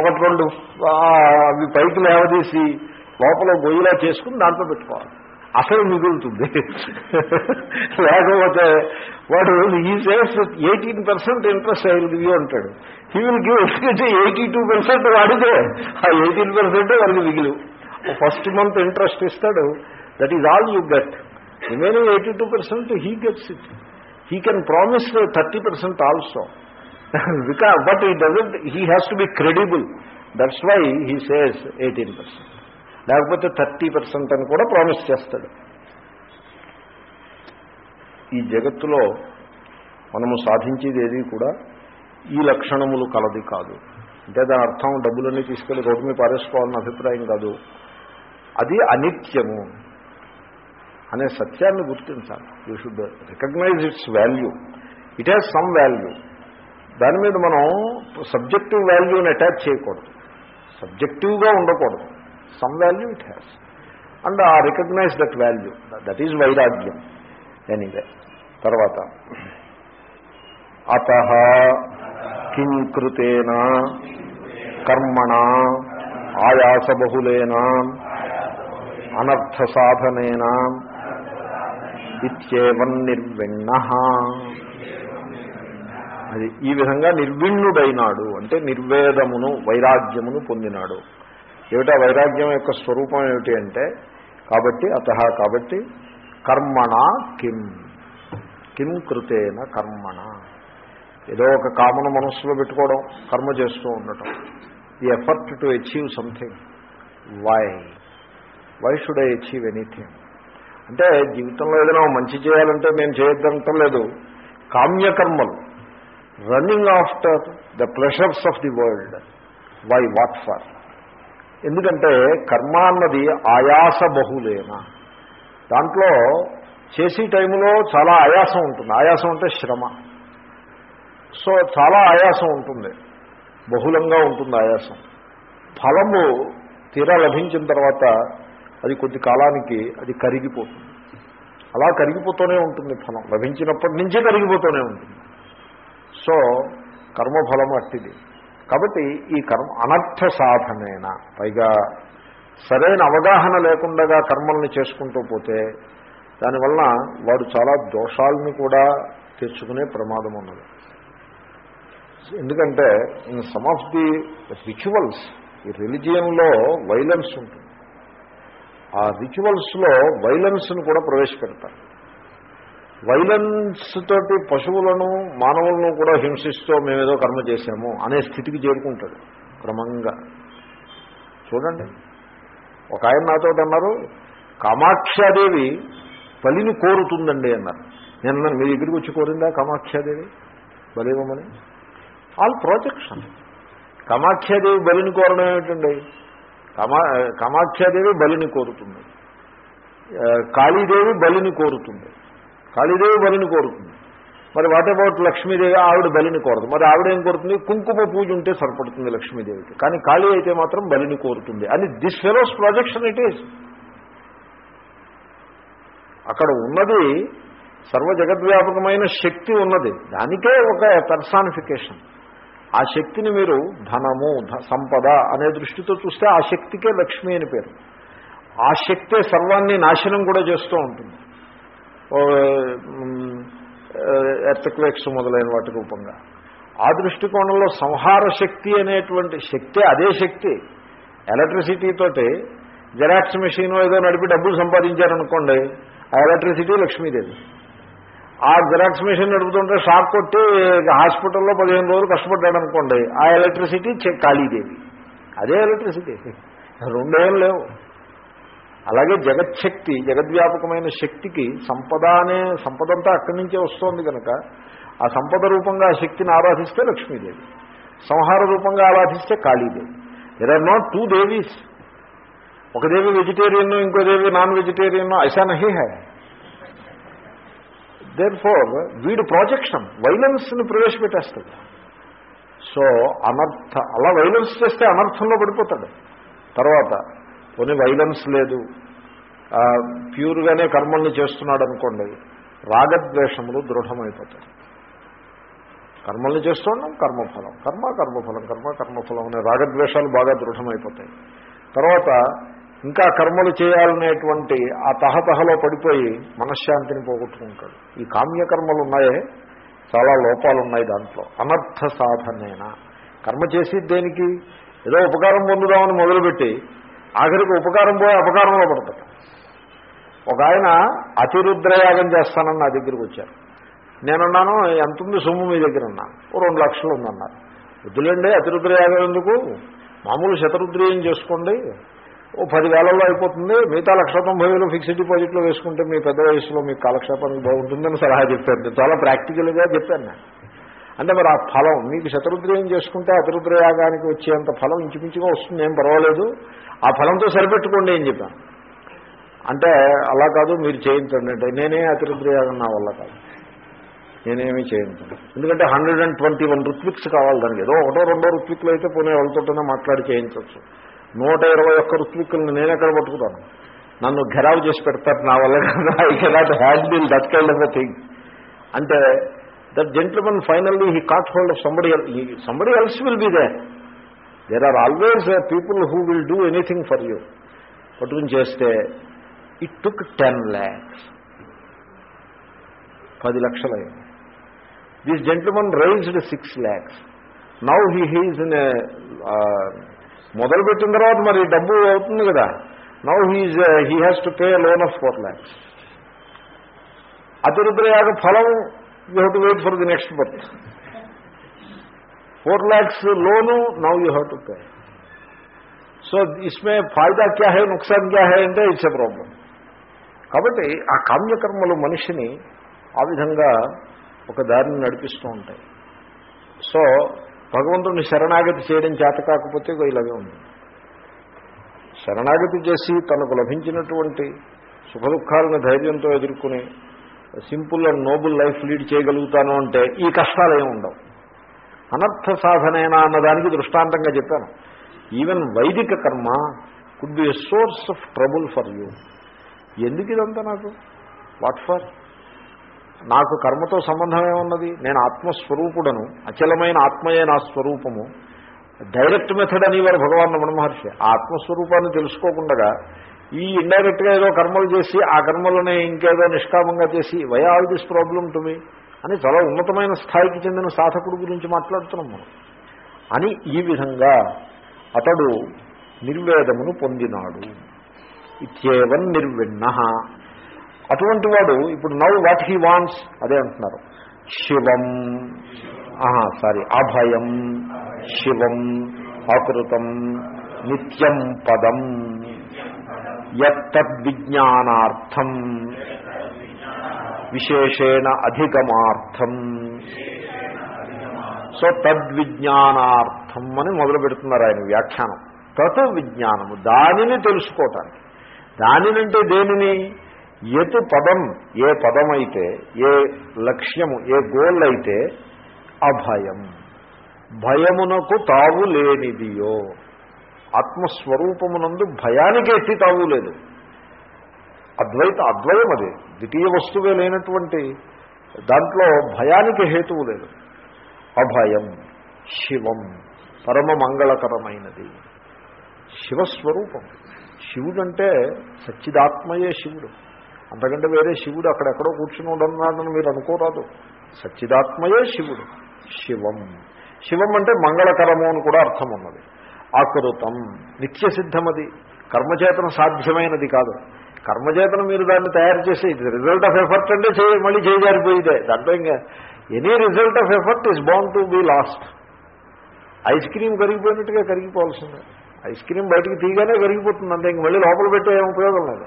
ఒకటి రెండు అవి పైకి లేవదీసి లోపల గొయ్యిలా చేసుకుని దాంట్లో పెట్టుకోవాలి. అసలు మిగులుతుంది. లేకపోతే వాడు ఈ saves eighteen percent interest I will give అంటాడు. హీ విల్ గివ్ ఎందుకంటే ఎయిటీ టూ పర్సెంట్ వాడితే ఆ ఎయిటీన్ పర్సెంట్ వాడికి మిగిలి. ఫస్ట్ మంత్ ఇంట్రెస్ట్ ఇస్తాడు. That is all you get remaining eighty two percent he gets it he can promise thirty percent also because but he doesn't he has to be credible that's why he says eighteen percent లేకపోతే thirty percent అని కూడా promise చేస్తాడు. ఈ జగత్తులో మనము సాధించేది ఏది కూడా ఈ లక్షణములు కలది కాదు. అంటే దాని అర్థం డబ్బులన్నీ తీసుకెళ్ళి రోడ్డు మీద పారేసుకోవాలన్న అభిప్రాయం కాదు. అది అనిత్యము అనే సత్యాన్ని గుర్తించాలి. You should recognize its value it has some value దాని మీద మనం సబ్జెక్టివ్ వాల్యూని అటాచ్ చేయకూడదు. సబ్జెక్టివ్గా ఉండకూడదు. Some value it has and ఆ recognize that value that is వైరాగ్యం ఎనీవే తర్వాత. అత కింకృతేన కర్మణ ఆయాసబహులేన అనర్థ సాధనేన ఇత్యేవం నిర్విణ అది ఈ విధంగా నిర్విణ్ణుడైనాడు. అంటే నిర్వేదమును వైరాగ్యమును పొందినాడు. ఏమిటా? వైరాగ్యం యొక్క స్వరూపం ఏమిటి అంటే కాబట్టి అత కాబట్టి కర్మణ కిం. కిం కృతేన కర్మణ. ఏదో ఒక కామను మనస్సులో పెట్టుకోవడం కర్మ చేస్తూ ఉండటం. The effort to achieve something. Why? Why should I achieve anything? అంటే జీవితంలో ఏదైనా మంచి చేయాలంటే నేను చేయొద్దంటం లేదు. కామ్యకర్మలు. Running after the pleasures of the world. Why? What for? ఎందుకంటే కర్మ అన్నది ఆయాస బహులేన. దాంట్లో చేసే టైంలో చాలా ఆయాసం ఉంటుంది. ఆయాసం అంటే శ్రమ. సో చాలా ఆయాసం ఉంటుంది. బహుళంగా ఉంటుంది ఆయాసం. ఫలము తీరా లభించిన తర్వాత అది కొద్ది కాలానికి అది కరిగిపోతుంది. అలా కరిగిపోతూనే ఉంటుంది ఫలం. లభించినప్పటి నుంచే కరిగిపోతూనే ఉంటుంది. సో కర్మఫలం అట్టిది. కాబట్టి ఈ కర్మ అనర్థ సాధనైన. పైగా సరైన అవగాహన లేకుండా కర్మల్ని చేసుకుంటూ పోతే దానివల్ల వాడు చాలా దోషాలను కూడా తెచ్చుకునే ప్రమాదం ఉన్నది. ఎందుకంటే in some of the rituals ఈ రిలిజియన్లో వైలెన్స్ ఉంటుంది. ఆ రిచువల్స్లో వైలెన్స్ను కూడా ప్రవేశపెడతారు. వైలెన్స్ తోటి పశువులను మానవులను కూడా హింసిస్తూ మేమేదో కర్మ చేశాము అనే స్థితికి చేరుకుంటాడు క్రమంగా. చూడండి. ఒక ఆయన నాతో అన్నారు కామాక్షాదేవి బలిని కోరుతుందండి అన్నారు. నేను మీ దగ్గరికి వచ్చి కోరిందా కామాక్షాదేవి బలివ్వమని ఆల్ ప్రాజెక్షన్ కామాఖ్యాదేవి బలిని కోరడం ఏమిటండి? కామా కామాఖ్యాదేవి బలిని కోరుతుంది. కాళీదేవి బలిని కోరుతుంది. కాళీదేవి బలిని కోరుతుంది. మరి వాట్ అబౌట్ లక్ష్మీదేవి? ఆవిడ బలిని కోరదు. మరి ఆవిడ ఏం కోరుతుంది? కుంకుమ పూజ ఉంటే సరిపడుతుంది లక్ష్మీదేవికి. కానీ కాళీ అయితే మాత్రం బలిని కోరుతుంది. అని this fellow's projection it is అక్కడ ఉన్నది సర్వ జగద్వ్యాపకమైన శక్తి ఉన్నది. దానికే ఒక పర్సానిఫికేషన్ ఆ శక్తిని మీరు ధనము ధ- సంపద అనే దృష్టితో చూస్తే ఆ శక్తికే లక్ష్మి అని పేరు. ఆ శక్తే సర్వాన్ని నాశనం కూడా చేస్తూ ఉంటుంది. ఎర్త్క్వేక్స్ మొదలైన వాటి రూపంగా. ఆ దృష్టికోణంలో సంహార శక్తి అనేటువంటి శక్తి అదే శక్తి. ఎలక్ట్రిసిటీ తోటి జెరాక్స్ మెషిన్ ఏదో నడిపి డబ్బులు సంపాదించారనుకోండి ఆ ఎలక్ట్రిసిటీ లక్ష్మీదేవి. ఆ జిరాక్స్ మెషిన్ నడుపుతుంటే షాక్ కొట్టి హాస్పిటల్లో పదిహేను రోజులు కష్టపడ్డాడు అనుకోండి ఆ ఎలక్ట్రిసిటీ కాళీదేవి అదే ఎలక్ట్రిసిటీ. రెండేం లేవు. అలాగే జగత్శక్తి జగద్వ్యాపకమైన శక్తికి సంపద అనే సంపదంతా అక్కడి నుంచే వస్తోంది కనుక ఆ సంపద రూపంగా ఆ శక్తిని ఆరాధిస్తే లక్ష్మీదేవి. సంహార రూపంగా ఆరాధిస్తే Kalidevi. There are not two devis. ఒక దేవి వెజిటేరియన్ ఇంకో దేవి నాన్ వెజిటేరియన్ ఐసా నహీ హై దేర్ ఫోర్ వీడు ప్రాజెక్షన్ వైలెన్స్ని ప్రవేశపెట్టేస్తాడు. సో అనర్థ అలా వైలెన్స్ చేస్తే అనర్థంలో పడిపోతాడు. తర్వాత కొన్ని వైలెన్స్ లేదు. ప్యూర్గానే కర్మల్ని చేస్తున్నాడు అనుకోండి రాగద్వేషములు దృఢమైపోతాయి. కర్మల్ని చేస్తున్నాం కర్మఫలం. కర్మ కర్మఫలం కర్మ కర్మఫలం అనే రాగద్వేషాలు బాగా దృఢమైపోతాయి. తర్వాత ఇంకా కర్మలు చేయాలనేటువంటి ఆ తహతహలో పడిపోయి మనశ్శాంతిని పోగొట్టుకుంటాడు. ఈ కామ్యకర్మలు ఉన్నాయే చాలా లోపాలు ఉన్నాయి దాంట్లో. అనర్థ సాధనేన కర్మ చేసి దేనికి? ఏదో ఉపకారం పొందుదామని మొదలుపెట్టి ఆఖరికి ఉపకారం పోయి అపకారంలో పడతాడు. ఒక ఆయన అతిరుద్రయాగం చేస్తానని నా దగ్గరికి వచ్చారు. నేనున్నాను ఎంత ఉంది సొమ్ము మీ దగ్గర ఉన్నా ఓ రెండు లక్షలు ఉందన్నారు. వద్దులేండి అతిరుద్రయాగం ఎందుకు? మామూలు శతరుద్రయం చేసుకోండి. ఓ పదివేలలో అయిపోతుంది. మిగతా లక్ష తొంభై వేలు ఫిక్స్డ్ డిపాజిట్లో వేసుకుంటే మీ పెద్ద వయసులో మీ కాలక్షేపానికి బాగుంటుందని సలహా చెప్పాను చాలా ప్రాక్టికల్గా చెప్పాను. నేను అంటే మరి ఆ ఫలం మీకు శతరుద్రయం చేసుకుంటే అతిరుద్రయాగానికి వచ్చేంత ఫలం ఇంచుమించుగా వస్తుంది ఏం పర్వాలేదు. ఆ ఫలంతో సరిపెట్టుకోండి అని చెప్పాను. అంటే అలా కాదు మీరు చేయించండి అంటే నేనే అతిరుద్రయాగం నా వల్ల కాదు. నేనేమీ చేయించను. ఎందుకంటే hundred and twenty one ritviks కావాలి దానికి. ఏదో ఒకటో రెండో రుత్విక్లు అయితే పోనీ వాళ్ళతోనే మాట్లాడి చేయించవచ్చు. నూట ఇరవై ఒక్క రుత్విక్కులను నేను ఎక్కడ పట్టుకుతాను నన్ను ఘెరావు చేసి పెడతారు నా వల్ల I cannot handle that kind of a thing అంటే that gentleman finally he caught hold of somebody somebody else will be they there are always people who will do anything for you పట్టుకుని చేస్తే it took ten lakhs పది లక్షలు అయింది this gentleman raised six lakhs now he he's in మొదలుపెట్టిన తర్వాత మరి డబ్బు అవుతుంది కదా now he's he has to pay loan of four lakhs అతిరుద్రయాగ ఫలం you have to wait for the next birth four lakhs loan now you have to pay so ఇస్మే ఫాయిదా క్యా హే నుక్సాన్ క్యా హే అంటే ఇట్స్ ఎ ప్రాబ్లం కాబట్టి ఆ కామ్యకర్మలు మనిషిని ఆ విధంగా ఒక దారిని నడిపిస్తూ ఉంటాయి. సో భగవంతుని శరణాగతి చేయడం చేత కాకపోతే ఇలాగే ఉంది. శరణాగతి చేసి తనకు లభించినటువంటి సుఖదుఖాలను ధైర్యంతో ఎదుర్కొని simple and noble life lead చేయగలుగుతాను అంటే ఈ కష్టాలు ఏమి ఉండవు. అనర్థ సాధనేనా అన్నదానికి దృష్టాంతంగా చెప్పాను. ఈవెన్ వైదిక కర్మ could be a source of trouble for you ఎందుకు ఇదంతా నాకు? వాట్ ఫర్ నాకు కర్మతో సంబంధం ఉన్నది నేను ఆత్మస్వరూపుడను అచలమైన ఆత్మయే నా స్వరూపము. డైరెక్ట్ మెథడ్ అనేవారు భగవాన్ రమణ మహర్షి ఆత్మస్వరూపాన్ని తెలుసుకోకుండా ఈ ఇండైరెక్ట్గా ఏదో కర్మలు చేసి ఆ కర్మలని ఇంకేదో నిష్కామంగా చేసి why all this problem to me అని చాలా ఉన్నతమైన స్థాయికి చెందిన సాధకుడు గురించి మాట్లాడుతున్నాం మనం. అని ఈ విధంగా అతడు నిర్వేదమును పొందినాడు. ఇత్యేవన్ నిర్విణ అటువంటి వాడు ఇప్పుడు నవ్ వాట్ హీ వాంట్స్ అదే అంటున్నారు. శివం. సారీ అభయం. శివం ఆకృతం. నిత్యం పదం. యత్తద్విజ్ఞానార్థం. విశేషేణ అధిగమార్థం సో తద్విజ్ఞానార్థం అని మొదలు పెడుతున్నారు ఆయన వ్యాఖ్యానం. తత్ విజ్ఞానము దానిని తెలుసుకోవటానికి దానినంటే దేనిని? ఎటు పదం ఏ పదమైతే ఏ లక్ష్యము ఏ గోల్ అయితే అభయం. భయమునకు తావు లేనిదియో. ఆత్మస్వరూపమునందు భయానికి ఎట్టి తావు లేదు. అద్వైత అద్వయం అది. ద్వితీయ వస్తువే లేనటువంటి దాంట్లో భయానికి హేతువు లేదు. అభయం శివం పరమ మంగళకరమైనది. శివస్వరూపం. శివుడంటే సచ్చిదాత్మయే శివుడు. అంతకంటే వేరే శివుడు అక్కడెక్కడో కూర్చుని ఉండన్నాడని మీరు అనుకోరాదు. సచ్చిదాత్మయే శివుడు. శివం. శివం అంటే మంగళకరము అని కూడా అర్థం ఉన్నది. ఆకృతం. నిత్యసిద్ధమది. కర్మచేతన సాధ్యమైనది కాదు. కర్మచేతనం మీరు దాన్ని తయారు చేసి రిజల్ట్ ఆఫ్ ఎఫర్ట్ అంటే చేయ మళ్ళీ చేయజారిపోయిదే దాంట్లో ఇంకా any result of effort is bound to be lost ice cream కరిగిపోయినట్టుగా కరిగిపోవాల్సిందే. ఐస్ క్రీమ్ బయటికి తీయగానే కరిగిపోతుంది అంతే. ఇంక మళ్ళీ లోపల పెట్టే ఉపయోగం లేదు.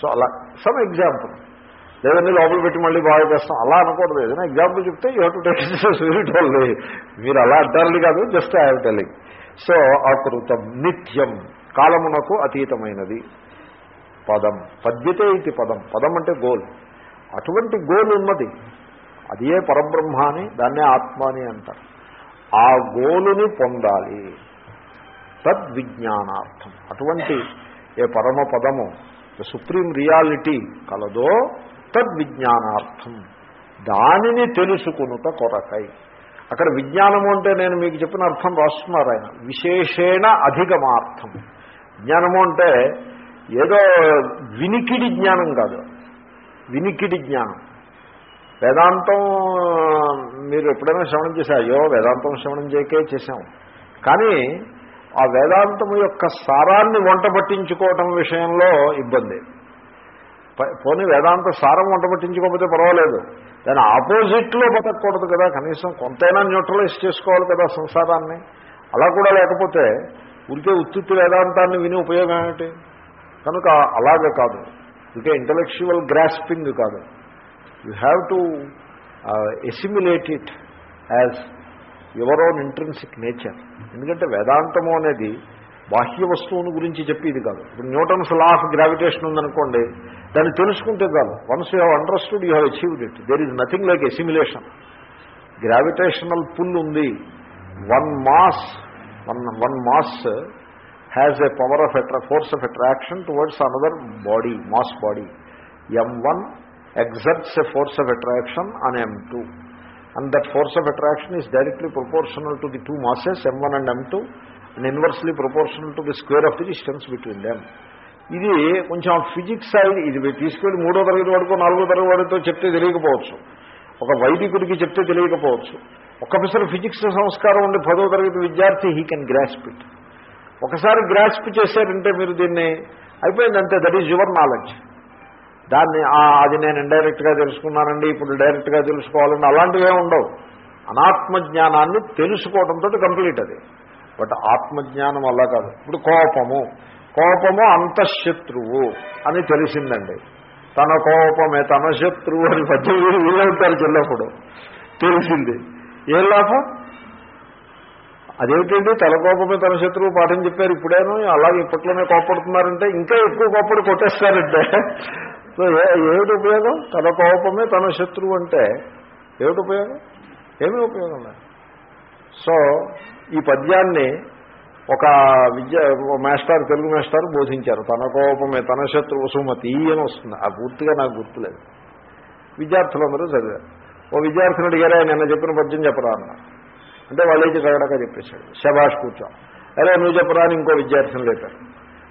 సో అలా సమ్ ఎగ్జాంపుల్ లేదండి లోపల పెట్టి మళ్ళీ బాగా చేస్తాం. అలా అనకూడదు. ఏదైనా ఎగ్జాంపుల్ చెప్తే యూ టు టేక్ స్పిరిట్ మీరు అలా అంటారని కాదు జస్ట్ ఐ టెలింగ్ సో ఆకృతం నిత్యం కాలమునకు అతీతమైనది పదం. పద్యతే ఇది పదం. పదం అంటే గోల్. అటువంటి గోల్ ఉన్నది. అదే పరబ్రహ్మ అని దాన్నే ఆత్మ అని అంటారు. ఆ గోలుని పొందాలి. తద్విజ్ఞానార్థం. అటువంటి ఏ పరమ పదము సుప్రీం రియాలిటీ కలదో తద్విజ్ఞానార్థం. దానిని తెలుసుకునుట కొరకై. అక్కడ విజ్ఞానము అంటే నేను మీకు చెప్పిన అర్థం రాస్తున్నారు ఆయన విశేషేణ అధిగమార్థం. జ్ఞానము అంటే ఏదో వినికిడి జ్ఞానం కాదు. వినికిడి జ్ఞానం. వేదాంతం మీరు ఎప్పుడైనా శ్రవణం చేశాయో అయ్యో వేదాంతం శ్రవణం చేయకే చేశాం. కానీ ఆ వేదాంతం యొక్క సారాన్ని వంట పట్టించుకోవటం విషయంలో ఇబ్బంది. పోనీ వేదాంత సారం వంట పట్టించుకోకపోతే పర్వాలేదు. దాని ఆపోజిట్లో బతకూడదు కదా. కనీసం కొంతైనా న్యూట్రలైజ్ చేసుకోవాలి కదా సంసారాన్ని. అలా కూడా లేకపోతే ఉరికే ఉత్తుత్తి వేదాంతాన్ని విని ఉపయోగం ఏమిటి? కనుక అలాగే కాదు. ఇకే ఇంటలెక్చువల్ గ్రాస్పింగ్ కాదు. You have to assimilate it as your own intrinsic nature ఎందుకంటే వేదాంతము అనేది బాహ్య వస్తువుని గురించి చెప్పేది కాదు. ఇప్పుడు న్యూటన్స్ లా ఆఫ్ గ్రావిటేషన్ ఉందనుకోండి దాన్ని తెలుసుకుంటే కాదు once you have understood you have achieved it there is nothing like assimilation gravitational pull ఉంది. One mass one one mass has a power of attra force of attraction towards another body mass body M one exerts a force of attraction force of attraction on M2 and that force of attraction is directly proportional to the two masses M1 and M2 and inversely proportional to the square of the distance between them ఇది కొంచెం physics అయిన ఇది తీసుకెళ్ళి మూడో తరగతి వాడుకో నాలుగో తరగతి వాడితో చెప్తే తెలియకపోవచ్చు. ఒక వైదికుడికి చెప్తే తెలియకపోవచ్చు. ఒక్కసారి ఫిజిక్స్ సంస్కారం ఉండి పదో తరగతి విద్యార్థి హీ కెన్ గ్రాస్ప్ ఇట్ ఒకసారి గ్రాస్ప్ చేశారంటే మీరు దీన్ని అయిపోయిందంటే దట్ ఈజ్ యువర్ నాలెడ్జ్ దాన్ని అది నేను ఇండైరెక్ట్గా తెలుసుకున్నానండి ఇప్పుడు డైరెక్ట్గా తెలుసుకోవాలండి అలాంటివి ఏమి ఉండవు. అనాత్మజ్ఞానాన్ని తెలుసుకోవడంతో కంప్లీట్ అది. బట్ ఆత్మజ్ఞానం అలా కాదు. ఇప్పుడు కోపము. కోపము అంతఃశత్రువు అని తెలిసిందండి. తన కోపమే తన శత్రువు అని పద్యం వీళ్ళవుతారు చెల్లప్పుడు తెలిసింది. ఏం లాభం? అదేమిటండి తల కోపమే తన శత్రువు పాఠం చెప్పారు ఇప్పుడేనో. అలాగే ఇప్పట్లోనే కోపడుతున్నారంటే ఇంకా ఎక్కువ కోపడి కొట్టేస్తారంటే. సో ఏమిటి ఉపయోగం? తన కోపమే తన శత్రువు అంటే ఏమిటి ఉపయోగం? ఏమీ ఉపయోగం లేదు సో ఈ పద్యాన్ని ఒక విద్య మాస్టర్ తెలుగు మాస్టర్ బోధించారు. తన కోపమే తన శత్రువు సుమతి అని వస్తుంది. ఆ పూర్తిగా నాకు గుర్తులేదు. విద్యార్థులందరూ చదివారు. ఓ విద్యార్థిని అడిగారే నిన్న చెప్పిన పద్యం చెప్పరా? అన్న అంటే వాళ్ళు అయితే కగడగా చెప్పేశాడు. శభాష్ కూర్చో. అరే నువ్వు చెప్పరా? అని ఇంకో విద్యార్థిని లేపారు.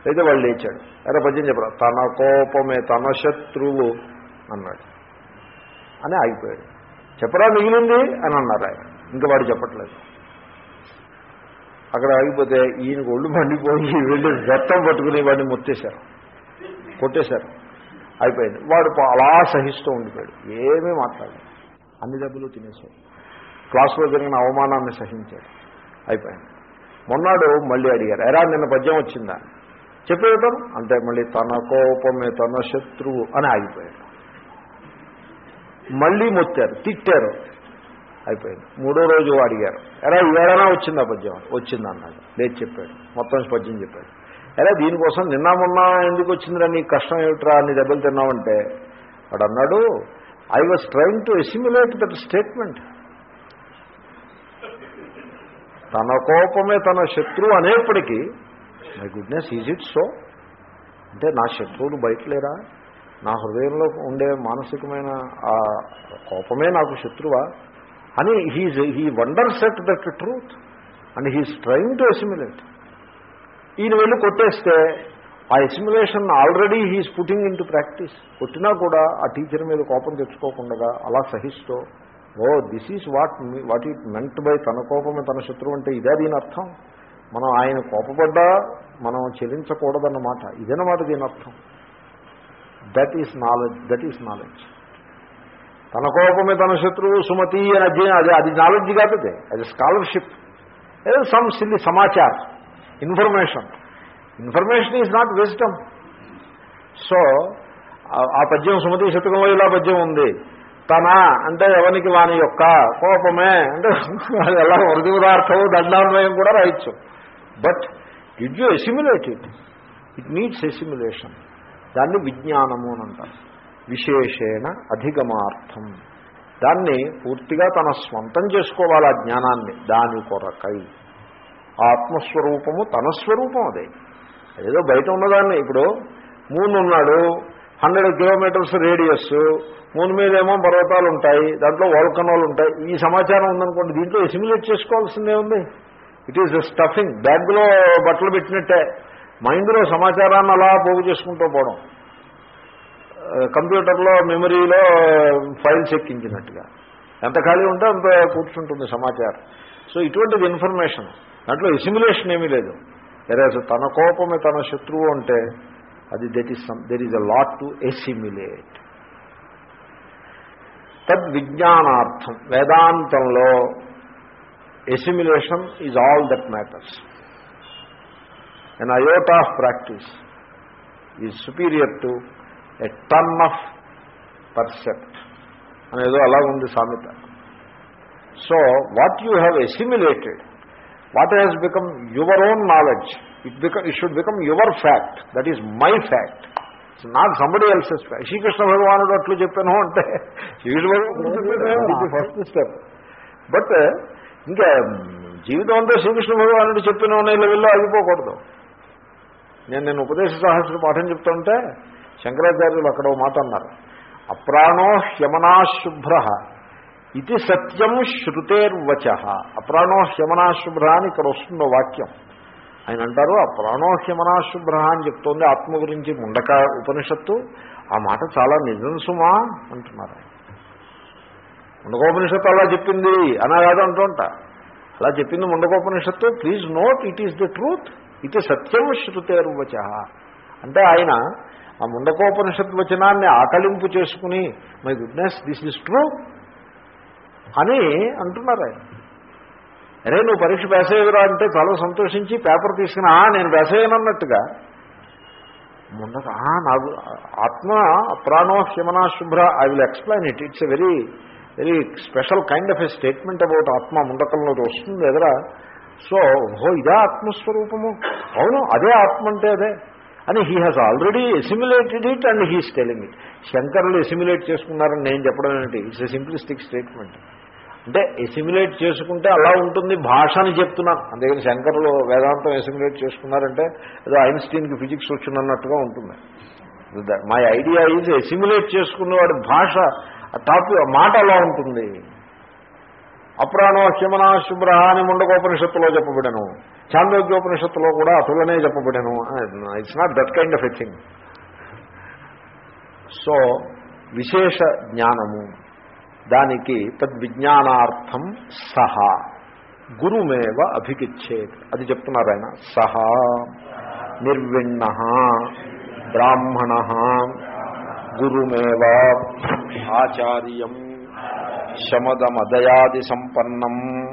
అయితే వాళ్ళు లేచాడు అరే పద్యం చెప్పరా? తన కోపమే తన శత్రువు అన్నాడు. అని ఆగిపోయాడు. చెప్పరా మిగిలింది? అని అన్నారు ఆయన. ఇంకా వాడు చెప్పట్లేదు. అక్కడ ఆగిపోతే ఈయన ఒళ్ళు మండిపోయి వెళ్ళి రక్తం పట్టుకుని వాడిని మొత్తేశారు కొట్టేశారు. అయిపోయింది. వాడు అలా సహిస్తూ ఉండిపోయాడు. ఏమీ మాట్లాడలేదు. అన్ని దెబ్బలు తినేశాడు. క్లాసులో జరిగిన అవమానాన్ని సహించాడు. అయిపోయింది. మొన్నాడు మళ్ళీ అడిగారు ఎరా నిన్న పద్యం వచ్చిందా? చెప్పేయటం అంటే మళ్ళీ తన కోపమే తన శత్రువు అని ఆగిపోయాడు. మళ్ళీ మొత్తారు తిట్టారు. అయిపోయింది. మూడో రోజు అడిగారు ఎరా ఈవేళనా వచ్చిందా పద్యం? వచ్చింది అన్నాడు లేదు చెప్పాడు. మొత్తం పద్యం చెప్పాడు. అలా దీనికోసం నిన్న మొన్న ఎందుకు వచ్చిందిరా నీ కష్టం ఏమిట్రా నీ దెబ్బలు తిన్నావంటే? వాడు అన్నాడు I was trying to assimilate that statement తన కోపమే తన శత్రువు అనేప్పటికీ my goodness is it so అంటే నా శత్రువులు బయట లేరా నా హృదయంలో ఉండే మానసికమైన ఆ కోపమే నాకు శత్రువా? అని he's he wonder set that truth and he's trying to assimilate ఈయన వెళ్ళి కొట్టేస్తే ఆ assimilation already he's putting in to practice కొట్టినా కూడా ఆ టీచర్ మీద కోపం తెచ్చుకోకుండా అలా సహిస్తూ ఓ this is what what it meant by తన కోపమే తన శత్రువు అంటే ఇదే దీని అర్థం. మనం ఆయన కోపపడ్డా మనం చెల్లించకూడదన్నమాట ఇదన్నమాట దీని అర్థం. That is knowledge that is knowledge తన కోపమే తన శత్రువు సుమతి అని అధ్యయనం అది అది నాలెడ్జ్ కాదు అది అది స్కాలర్షిప్ ఏదో some silly Samachar information information is not wisdom so ఆ పద్యం సుమతి శతకంలో ఇలా పద్యం ఉంది. తన అంటే ఎవరికి వాని యొక్క కోపమే అంటే అది ఎలా వృద్ధి పదార్థము దండాన్వయం కూడా రాయొచ్చు. But if you assimilate it it needs assimilation దాన్ని విజ్ఞానము అని అంటారు. విశేషేణ అధిగమార్థం. దాన్ని పూర్తిగా తన స్వంతం చేసుకోవాలి ఆ జ్ఞానాన్ని? దాని కొరకై. ఆత్మస్వరూపము తన స్వరూపం అదే. ఏదో బయట ఉన్నదాన్ని ఇప్పుడు మూన్ ఉన్నాడు హండ్రెడ్ కిలోమీటర్స్ రేడియస్ మూన్ మీద ఏమో పర్వతాలు ఉంటాయి దాంట్లో వల్కనోలు ఉంటాయి. ఈ సమాచారం ఉందనుకోండి దీంట్లో ఎసిమ్యులేట్ చేసుకోవాల్సిందే ఉంది. ఇట్ ఈజ్ స్టఫింగ్ బ్యాగ్లో బట్టలు పెట్టినట్టే. మైండ్లో సమాచారాన్ని అలా పోగు చేసుకుంటూ పోవడం. కంప్యూటర్లో మెమరీలో ఫైల్స్ ఎక్కించినట్టుగా ఎంత ఖాళీ ఉంటే అంత కూర్చుంటుంది సమాచారం. సో ఇటువంటిది ఇన్ఫర్మేషన్. దాంట్లో ఎసిమ్యులేషన్ ఏమీ లేదు. వెరాజ్ తన కోపమే తన శత్రువు అంటే అది that is some there is a lot to assimilate తద్ విజ్ఞానార్థం. వేదాంతంలో assimilation is all that matters an iota of practice is superior to a ton of precept అనేదో అలా ఉంది సామెత. So what you have assimilated what has become your own knowledge it become it should become your fact that is my fact not somebody else's fact Srikrishna భగవానుడు అట్లు చెప్పాను అంటే Srikrishna first step but ఇంకా జీవితం అంతా శ్రీకృష్ణ భగవానుడు చెప్పిన అనే లెవెల్లో ఆగిపోకూడదు. నేను నేను ఉపదేశ సహస్ర పాఠం చెప్తుంటే శంకరాచార్యులు అక్కడ మాట అన్నారు. అప్రాణో హ్యమనాశుభ్ర ఇది సత్యం శృతేర్వచ. అప్రాణో హ్యమనాశుభ్ర అని ఇక్కడ వస్తుందో వాక్యం. ఆయన అంటారు ఆ ప్రాణోహ్యమనాశుభ్ర అని చెప్తోంది ఆత్మ గురించి ముండక ఉపనిషత్తు. ఆ మాట చాలా నిజం సుమా అంటున్నారు ముండకోపనిషత్తు అలా చెప్పింది అనా కాదు అంటుంట అలా చెప్పింది Mundakopanishad please note it is the truth ఇది సత్యం శృతేర్వచ. అంటే ఆయన ఆ ముండకోపనిషత్ వచనాన్ని ఆకలింపు చేసుకుని my goodness this is true అని అంటున్నారు ఆయన. అరే నువ్వు పరీక్ష వేసేవిరా అంటే చాలా సంతోషించి పేపర్ తీసుకుని ఆ నేను వేసేయనన్నట్టుగా ముందక నాకు ఆత్మ ప్రాణో హ్యమనా శుభ్ర I will explain it it's a very very special kind of a statement about atma ముండకంలో వస్తుంది ఎదురా. సో ఓహో ఇదే ఆత్మస్వరూపము. అవును అదే ఆత్మ అంటే అదే. అని he has already assimilated it and he's telling it శంకరులు ఎసిమ్యులేట్ చేసుకున్నారని నేను చెప్పడం ఏంటి ఇట్స్ ఎ సింప్లిస్టిక్ స్టేట్మెంట్ అంటే ఎసిమ్యులేట్ చేసుకుంటే అలా ఉంటుంది భాష అని చెప్తున్నాను అందుకని శంకరులు వేదాంతం ఎసిమ్యులేట్ చేసుకున్నారంటే ఏదో ఐన్స్టీన్కి ఫిజిక్స్ వచ్చిందన్నట్టుగా ఉంటుంది. మై ఐడియా ఈజ్ ఎసిమ్యులేట్ చేసుకున్నవాడి భాష టాపిక్ మాట అలా ఉంటుంది. అప్రాణో శమనా శుభ్ర అని ముండకోపనిషత్తులో చెప్పబడను. చాందోగ్యోపనిషత్తులో కూడా అతులనే చెప్పబడను. It's not that kind of a thing so విశేష జ్ఞానము. దానికి తద్విజ్ఞానార్థం సహా. గురుమేవ అభిగిచ్చేది అది చెప్తున్నారు ఆయన. సహా. నిర్విణ బ్రాహ్మణ. గురుమేవ. ఆచార్యం. శమదమదయాది సంపన్నం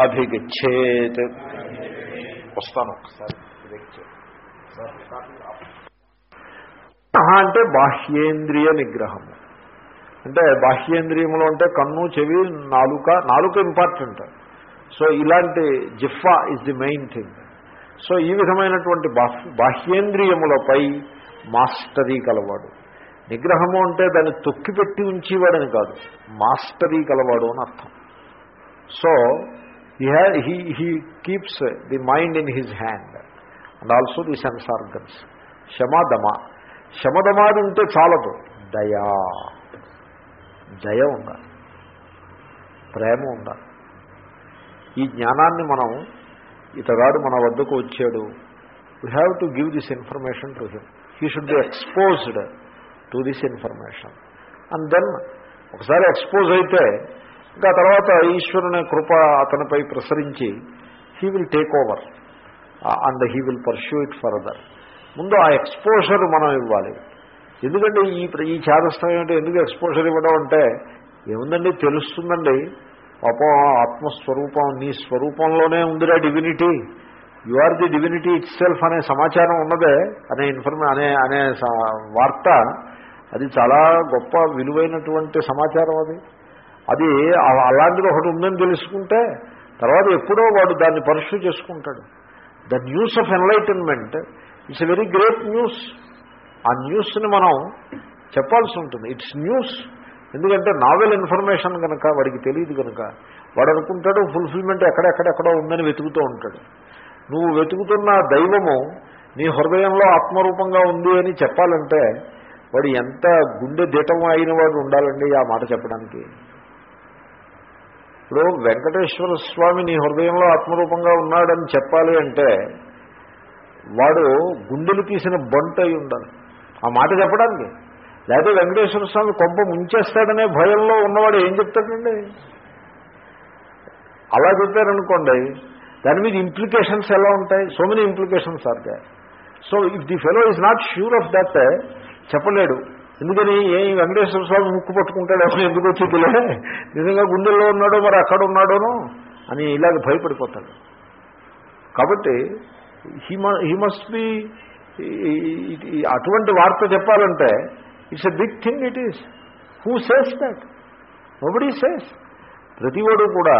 అభిగిచ్చేత్. వస్తాను ఒకసారి. అంటే బాహ్యేంద్రియ నిగ్రహము. అంటే బాహ్యేంద్రియములు అంటే కన్ను చెవి నాలుక నాలుక ఇంపార్టెంట్ సో ఇలాంటి జిఫా is the main thing so ఈ విధమైనటువంటి బాహ్- బాహ్యేంద్రియములపై మాస్టరీ కలవాడు. నిగ్రహము అంటే దాన్ని తొక్కిపెట్టి ఉంచేవాడని కాదు. మాస్టరీ కలవాడు అని అర్థం. So he ha he he keeps the mind in his hand and also the sense organs శమదమ శమదమాది ఉంటే చాలదు. దయా దయ ఉండాలి. ప్రేమ ఉండాలి. ఈ జ్ఞానాన్ని మనం ఇతగాడు మన వద్దకు వచ్చాడు. We have to give this information to him he should be exposed to this information and then ఒకసారి ఎక్స్పోజ్ అయితే ఇంకా తర్వాత ఈశ్వరుని కృప అతనిపై ప్రసరించి he will take over and he will pursue it further ముందు ఆ ఎక్స్పోజర్ మనం ఇవ్వాలి. ఎందుకంటే ఈ ఈ చేదస్థం ఏమిటి? ఎందుకు ఎక్స్పోజర్ ఇవ్వడం అంటే ఏముందండి? తెలుస్తుందండి. పాపం ఆత్మస్వరూపం నీ స్వరూపంలోనే ఉందిరా divinity you are the divinity itself అనే సమాచారం ఉన్నదే అనే ఇన్ఫర్మే అనే అనే వార్త. అది చాలా గొప్ప విలువైనటువంటి సమాచారం అది. అది అలాంటిది ఒకటి ఉందని తెలుసుకుంటే తర్వాత ఎప్పుడో వాడు దాన్ని పర్ష్యూ చేసుకుంటాడు. The news of enlightenment it's a very great news ఆ న్యూస్ని మనం చెప్పాల్సి ఉంటుంది. ఇట్స్ న్యూస్ ఎందుకంటే నావెల్ ఇన్ఫర్మేషన్ కనుక వాడికి తెలియదు కనుక వాడు అనుకుంటాడు ఫుల్ఫిల్మెంట్ ఎక్కడెక్కడెక్కడో ఉందని వెతుకుతూ ఉంటాడు. నువ్వు వెతుకుతున్న దైవము నీ హృదయంలో ఆత్మరూపంగా ఉంది అని చెప్పాలంటే వాడు ఎంత గుండె దిటం అయిన వాడు ఉండాలండి ఆ మాట చెప్పడానికి? ఇప్పుడు వెంకటేశ్వర స్వామి నీ హృదయంలో ఆత్మరూపంగా ఉన్నాడని చెప్పాలి అంటే వాడు గుండెలు తీసిన బంట్ అయి ఉండాలి. ఆ మాట చెప్పడానికి. లేకపోతే వెంకటేశ్వర స్వామి కొంప ముంచేస్తాడనే భయంలో ఉన్నవాడు ఏం చెప్తాడండి? అలా చెప్పారనుకోండి దాని మీద ఇంప్లికేషన్స్ ఎలా ఉంటాయి? So many implications are they so if the fellow is not sure of that చెప్పలేడు. ఎందుకని ఏ వెంకటేశ్వర స్వామి ముక్కు పట్టుకుంటాడేమో ఎందుకు వచ్చిందిలే నిజంగా గుండెల్లో ఉన్నాడో మరి అక్కడ ఉన్నాడోనో అని ఇలాగ భయపడిపోతాడు. కాబట్టి హీ మస్ట్ బి అటువంటి వార్త చెప్పాలంటే it's a big thing it is who says that nobody says ప్రతివాడు కూడా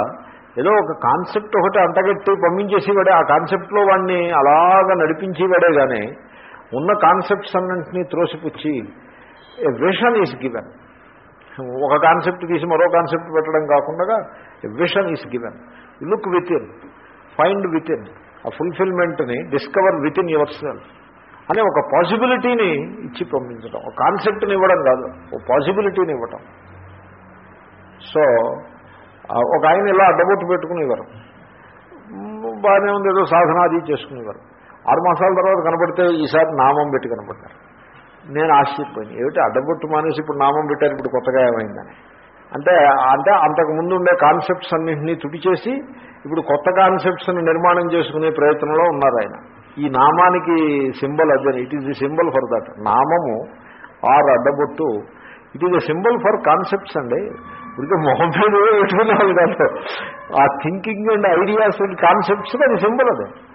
ఏదో ఒక కాన్సెప్ట్ ఒకటి అంటగట్టి పంపించేసేవాడే ఆ కాన్సెప్ట్లో వాడిని అలాగా నడిపించేవాడే కానీ ఉన్న కాన్సెప్ట్స్ అన్నింటినీ త్రోసిపుచ్చి ఏ విషన్ ఈజ్ గివెన్ ఒక కాన్సెప్ట్ తీసి మరో కాన్సెప్ట్ పెట్టడం కాకుండా a vision is given look within find within ఆ ఫుల్ఫిల్మెంట్ని discover within yourself అనే ఒక పాసిబిలిటీని ఇచ్చి పంపించడం. ఒక కాన్సెప్ట్ని ఇవ్వడం కాదు. ఒక పాసిబిలిటీని ఇవ్వటం. సో ఒక ఆయన ఇలా అడ్డబొట్టు పెట్టుకునేవారు. బాగానే ఉంది ఏదో సాధన అది చేసుకునేవారు. ఆరు మాసాల తర్వాత కనపడితే ఈసారి నామం పెట్టి కనబడ్డారు నేను ఆశ్చర్యపోయింది ఏమిటి? అడ్డబొట్టు మానేసి ఇప్పుడు నామం పెట్టారు ఇప్పుడు కొత్తగా ఏమైందని. అంటే అంటే అంతకుముందు ఉండే కాన్సెప్ట్స్ అన్నింటినీ తుడిచేసి ఇప్పుడు కొత్త కాన్సెప్ట్స్ని నిర్మాణం చేసుకునే ప్రయత్నంలో ఉన్నారు ఆయన. ఈ నామానికి సింబల్ అదే it is the symbol for that నామము or అడ్డబొట్టు it is a symbol for concepts అండి. ఇప్పుడు మొహం మీద పెట్టుకునే వాళ్ళు కాదు. ఆ thinking and ideas and concepts అది సింబల్ అదే.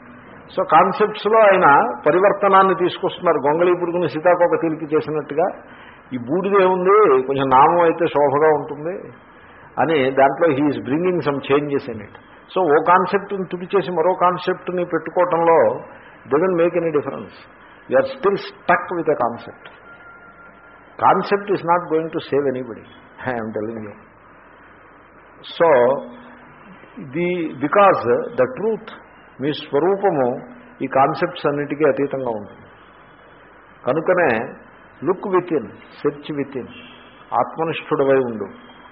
సో కాన్సెప్ట్స్లో ఆయన పరివర్తనాన్ని తీసుకొస్తున్నారు. గొంగళి పురుగుని సీతాకోక తీలికి చేసినట్టుగా ఈ బూడిద ఉంది కొంచెం నామం అయితే శోభగా ఉంటుంది అని దాంట్లో he's bringing some changes in it so ఓ కాన్సెప్ట్ని తుడిచేసి మరో కాన్సెప్ట్ని పెట్టుకోవటంలో doesn't make any difference you are still stuck with a concept concept is not going to save anybody I'm telling you so the because the truth మీ స్వరూపము ఈ concepts అన్నిటికీ అతీతంగా ఉంటుంది. కనుకనే look within search within ఆత్మనిష్ఠుడవై ఉండు.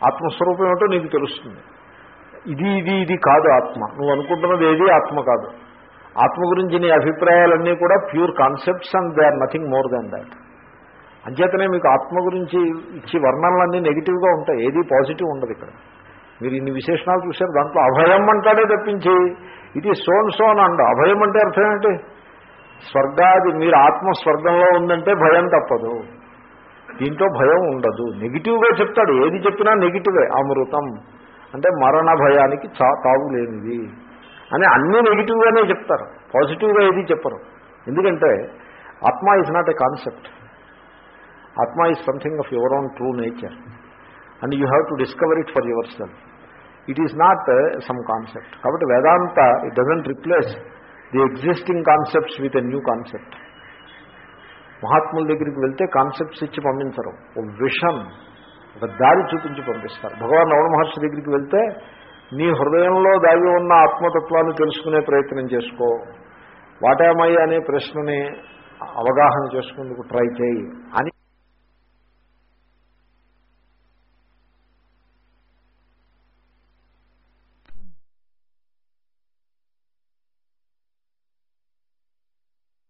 ఆత్మస్వరూపం ఏమిటో నీకు తెలుస్తుంది. ఇది ఇది ఇది కాదు ఆత్మ. నువ్వు అనుకుంటున్నది ఏది ఆత్మ కాదు. ఆత్మ గురించి నీ అభిప్రాయాలన్నీ కూడా pure concepts and they are nothing more than that. అంచేతనే మీకు ఆత్మ గురించి ఇచ్చి వర్ణనలన్నీ నెగిటివ్గా ఉంటాయి. ఏది పాజిటివ్ ఉండదు ఇక్కడ. మీరు ఇన్ని విశేషణాలు చూశారు దాంట్లో అభయం అంటాడే తప్పించి ఇది సోన్ సోన్ అండ అభయం అంటే అర్థం ఏంటి? స్వర్గాది మీరు ఆత్మ స్వర్గంలో ఉందంటే భయం తప్పదు. దీంట్లో భయం ఉండదు. నెగిటివ్గా చెప్తాడు. ఏది చెప్పినా నెగిటివే అమృతం. అంటే మరణ భయానికి చా తావు లేనిది. అని అన్నీ నెగిటివ్గానే చెప్తారు. పాజిటివ్గా ఏది చెప్పరు. ఎందుకంటే atma is not a concept atma is something of your own true nature and you have to discover it for yourself it is not some concept కాబట్టి Vedanta it doesn't replace the existing concepts with a new concept మహాత్ముల దగ్గరికి వెళ్తే concepts ఇచ్చి పంపించరు. ఓ vision ఒక దారి చూపించి పంపిస్తారు. భగవాన్ రమణ మహర్షి దగ్గరికి వెళ్తే నీ హృదయంలో దాగి ఉన్న ఆత్మతత్వాన్ని తెలుసుకునే ప్రయత్నం చేసుకో. వాటేమయ్య అనే ప్రశ్నని అవగాహన చేసుకుందుకు ట్రై చేయి అని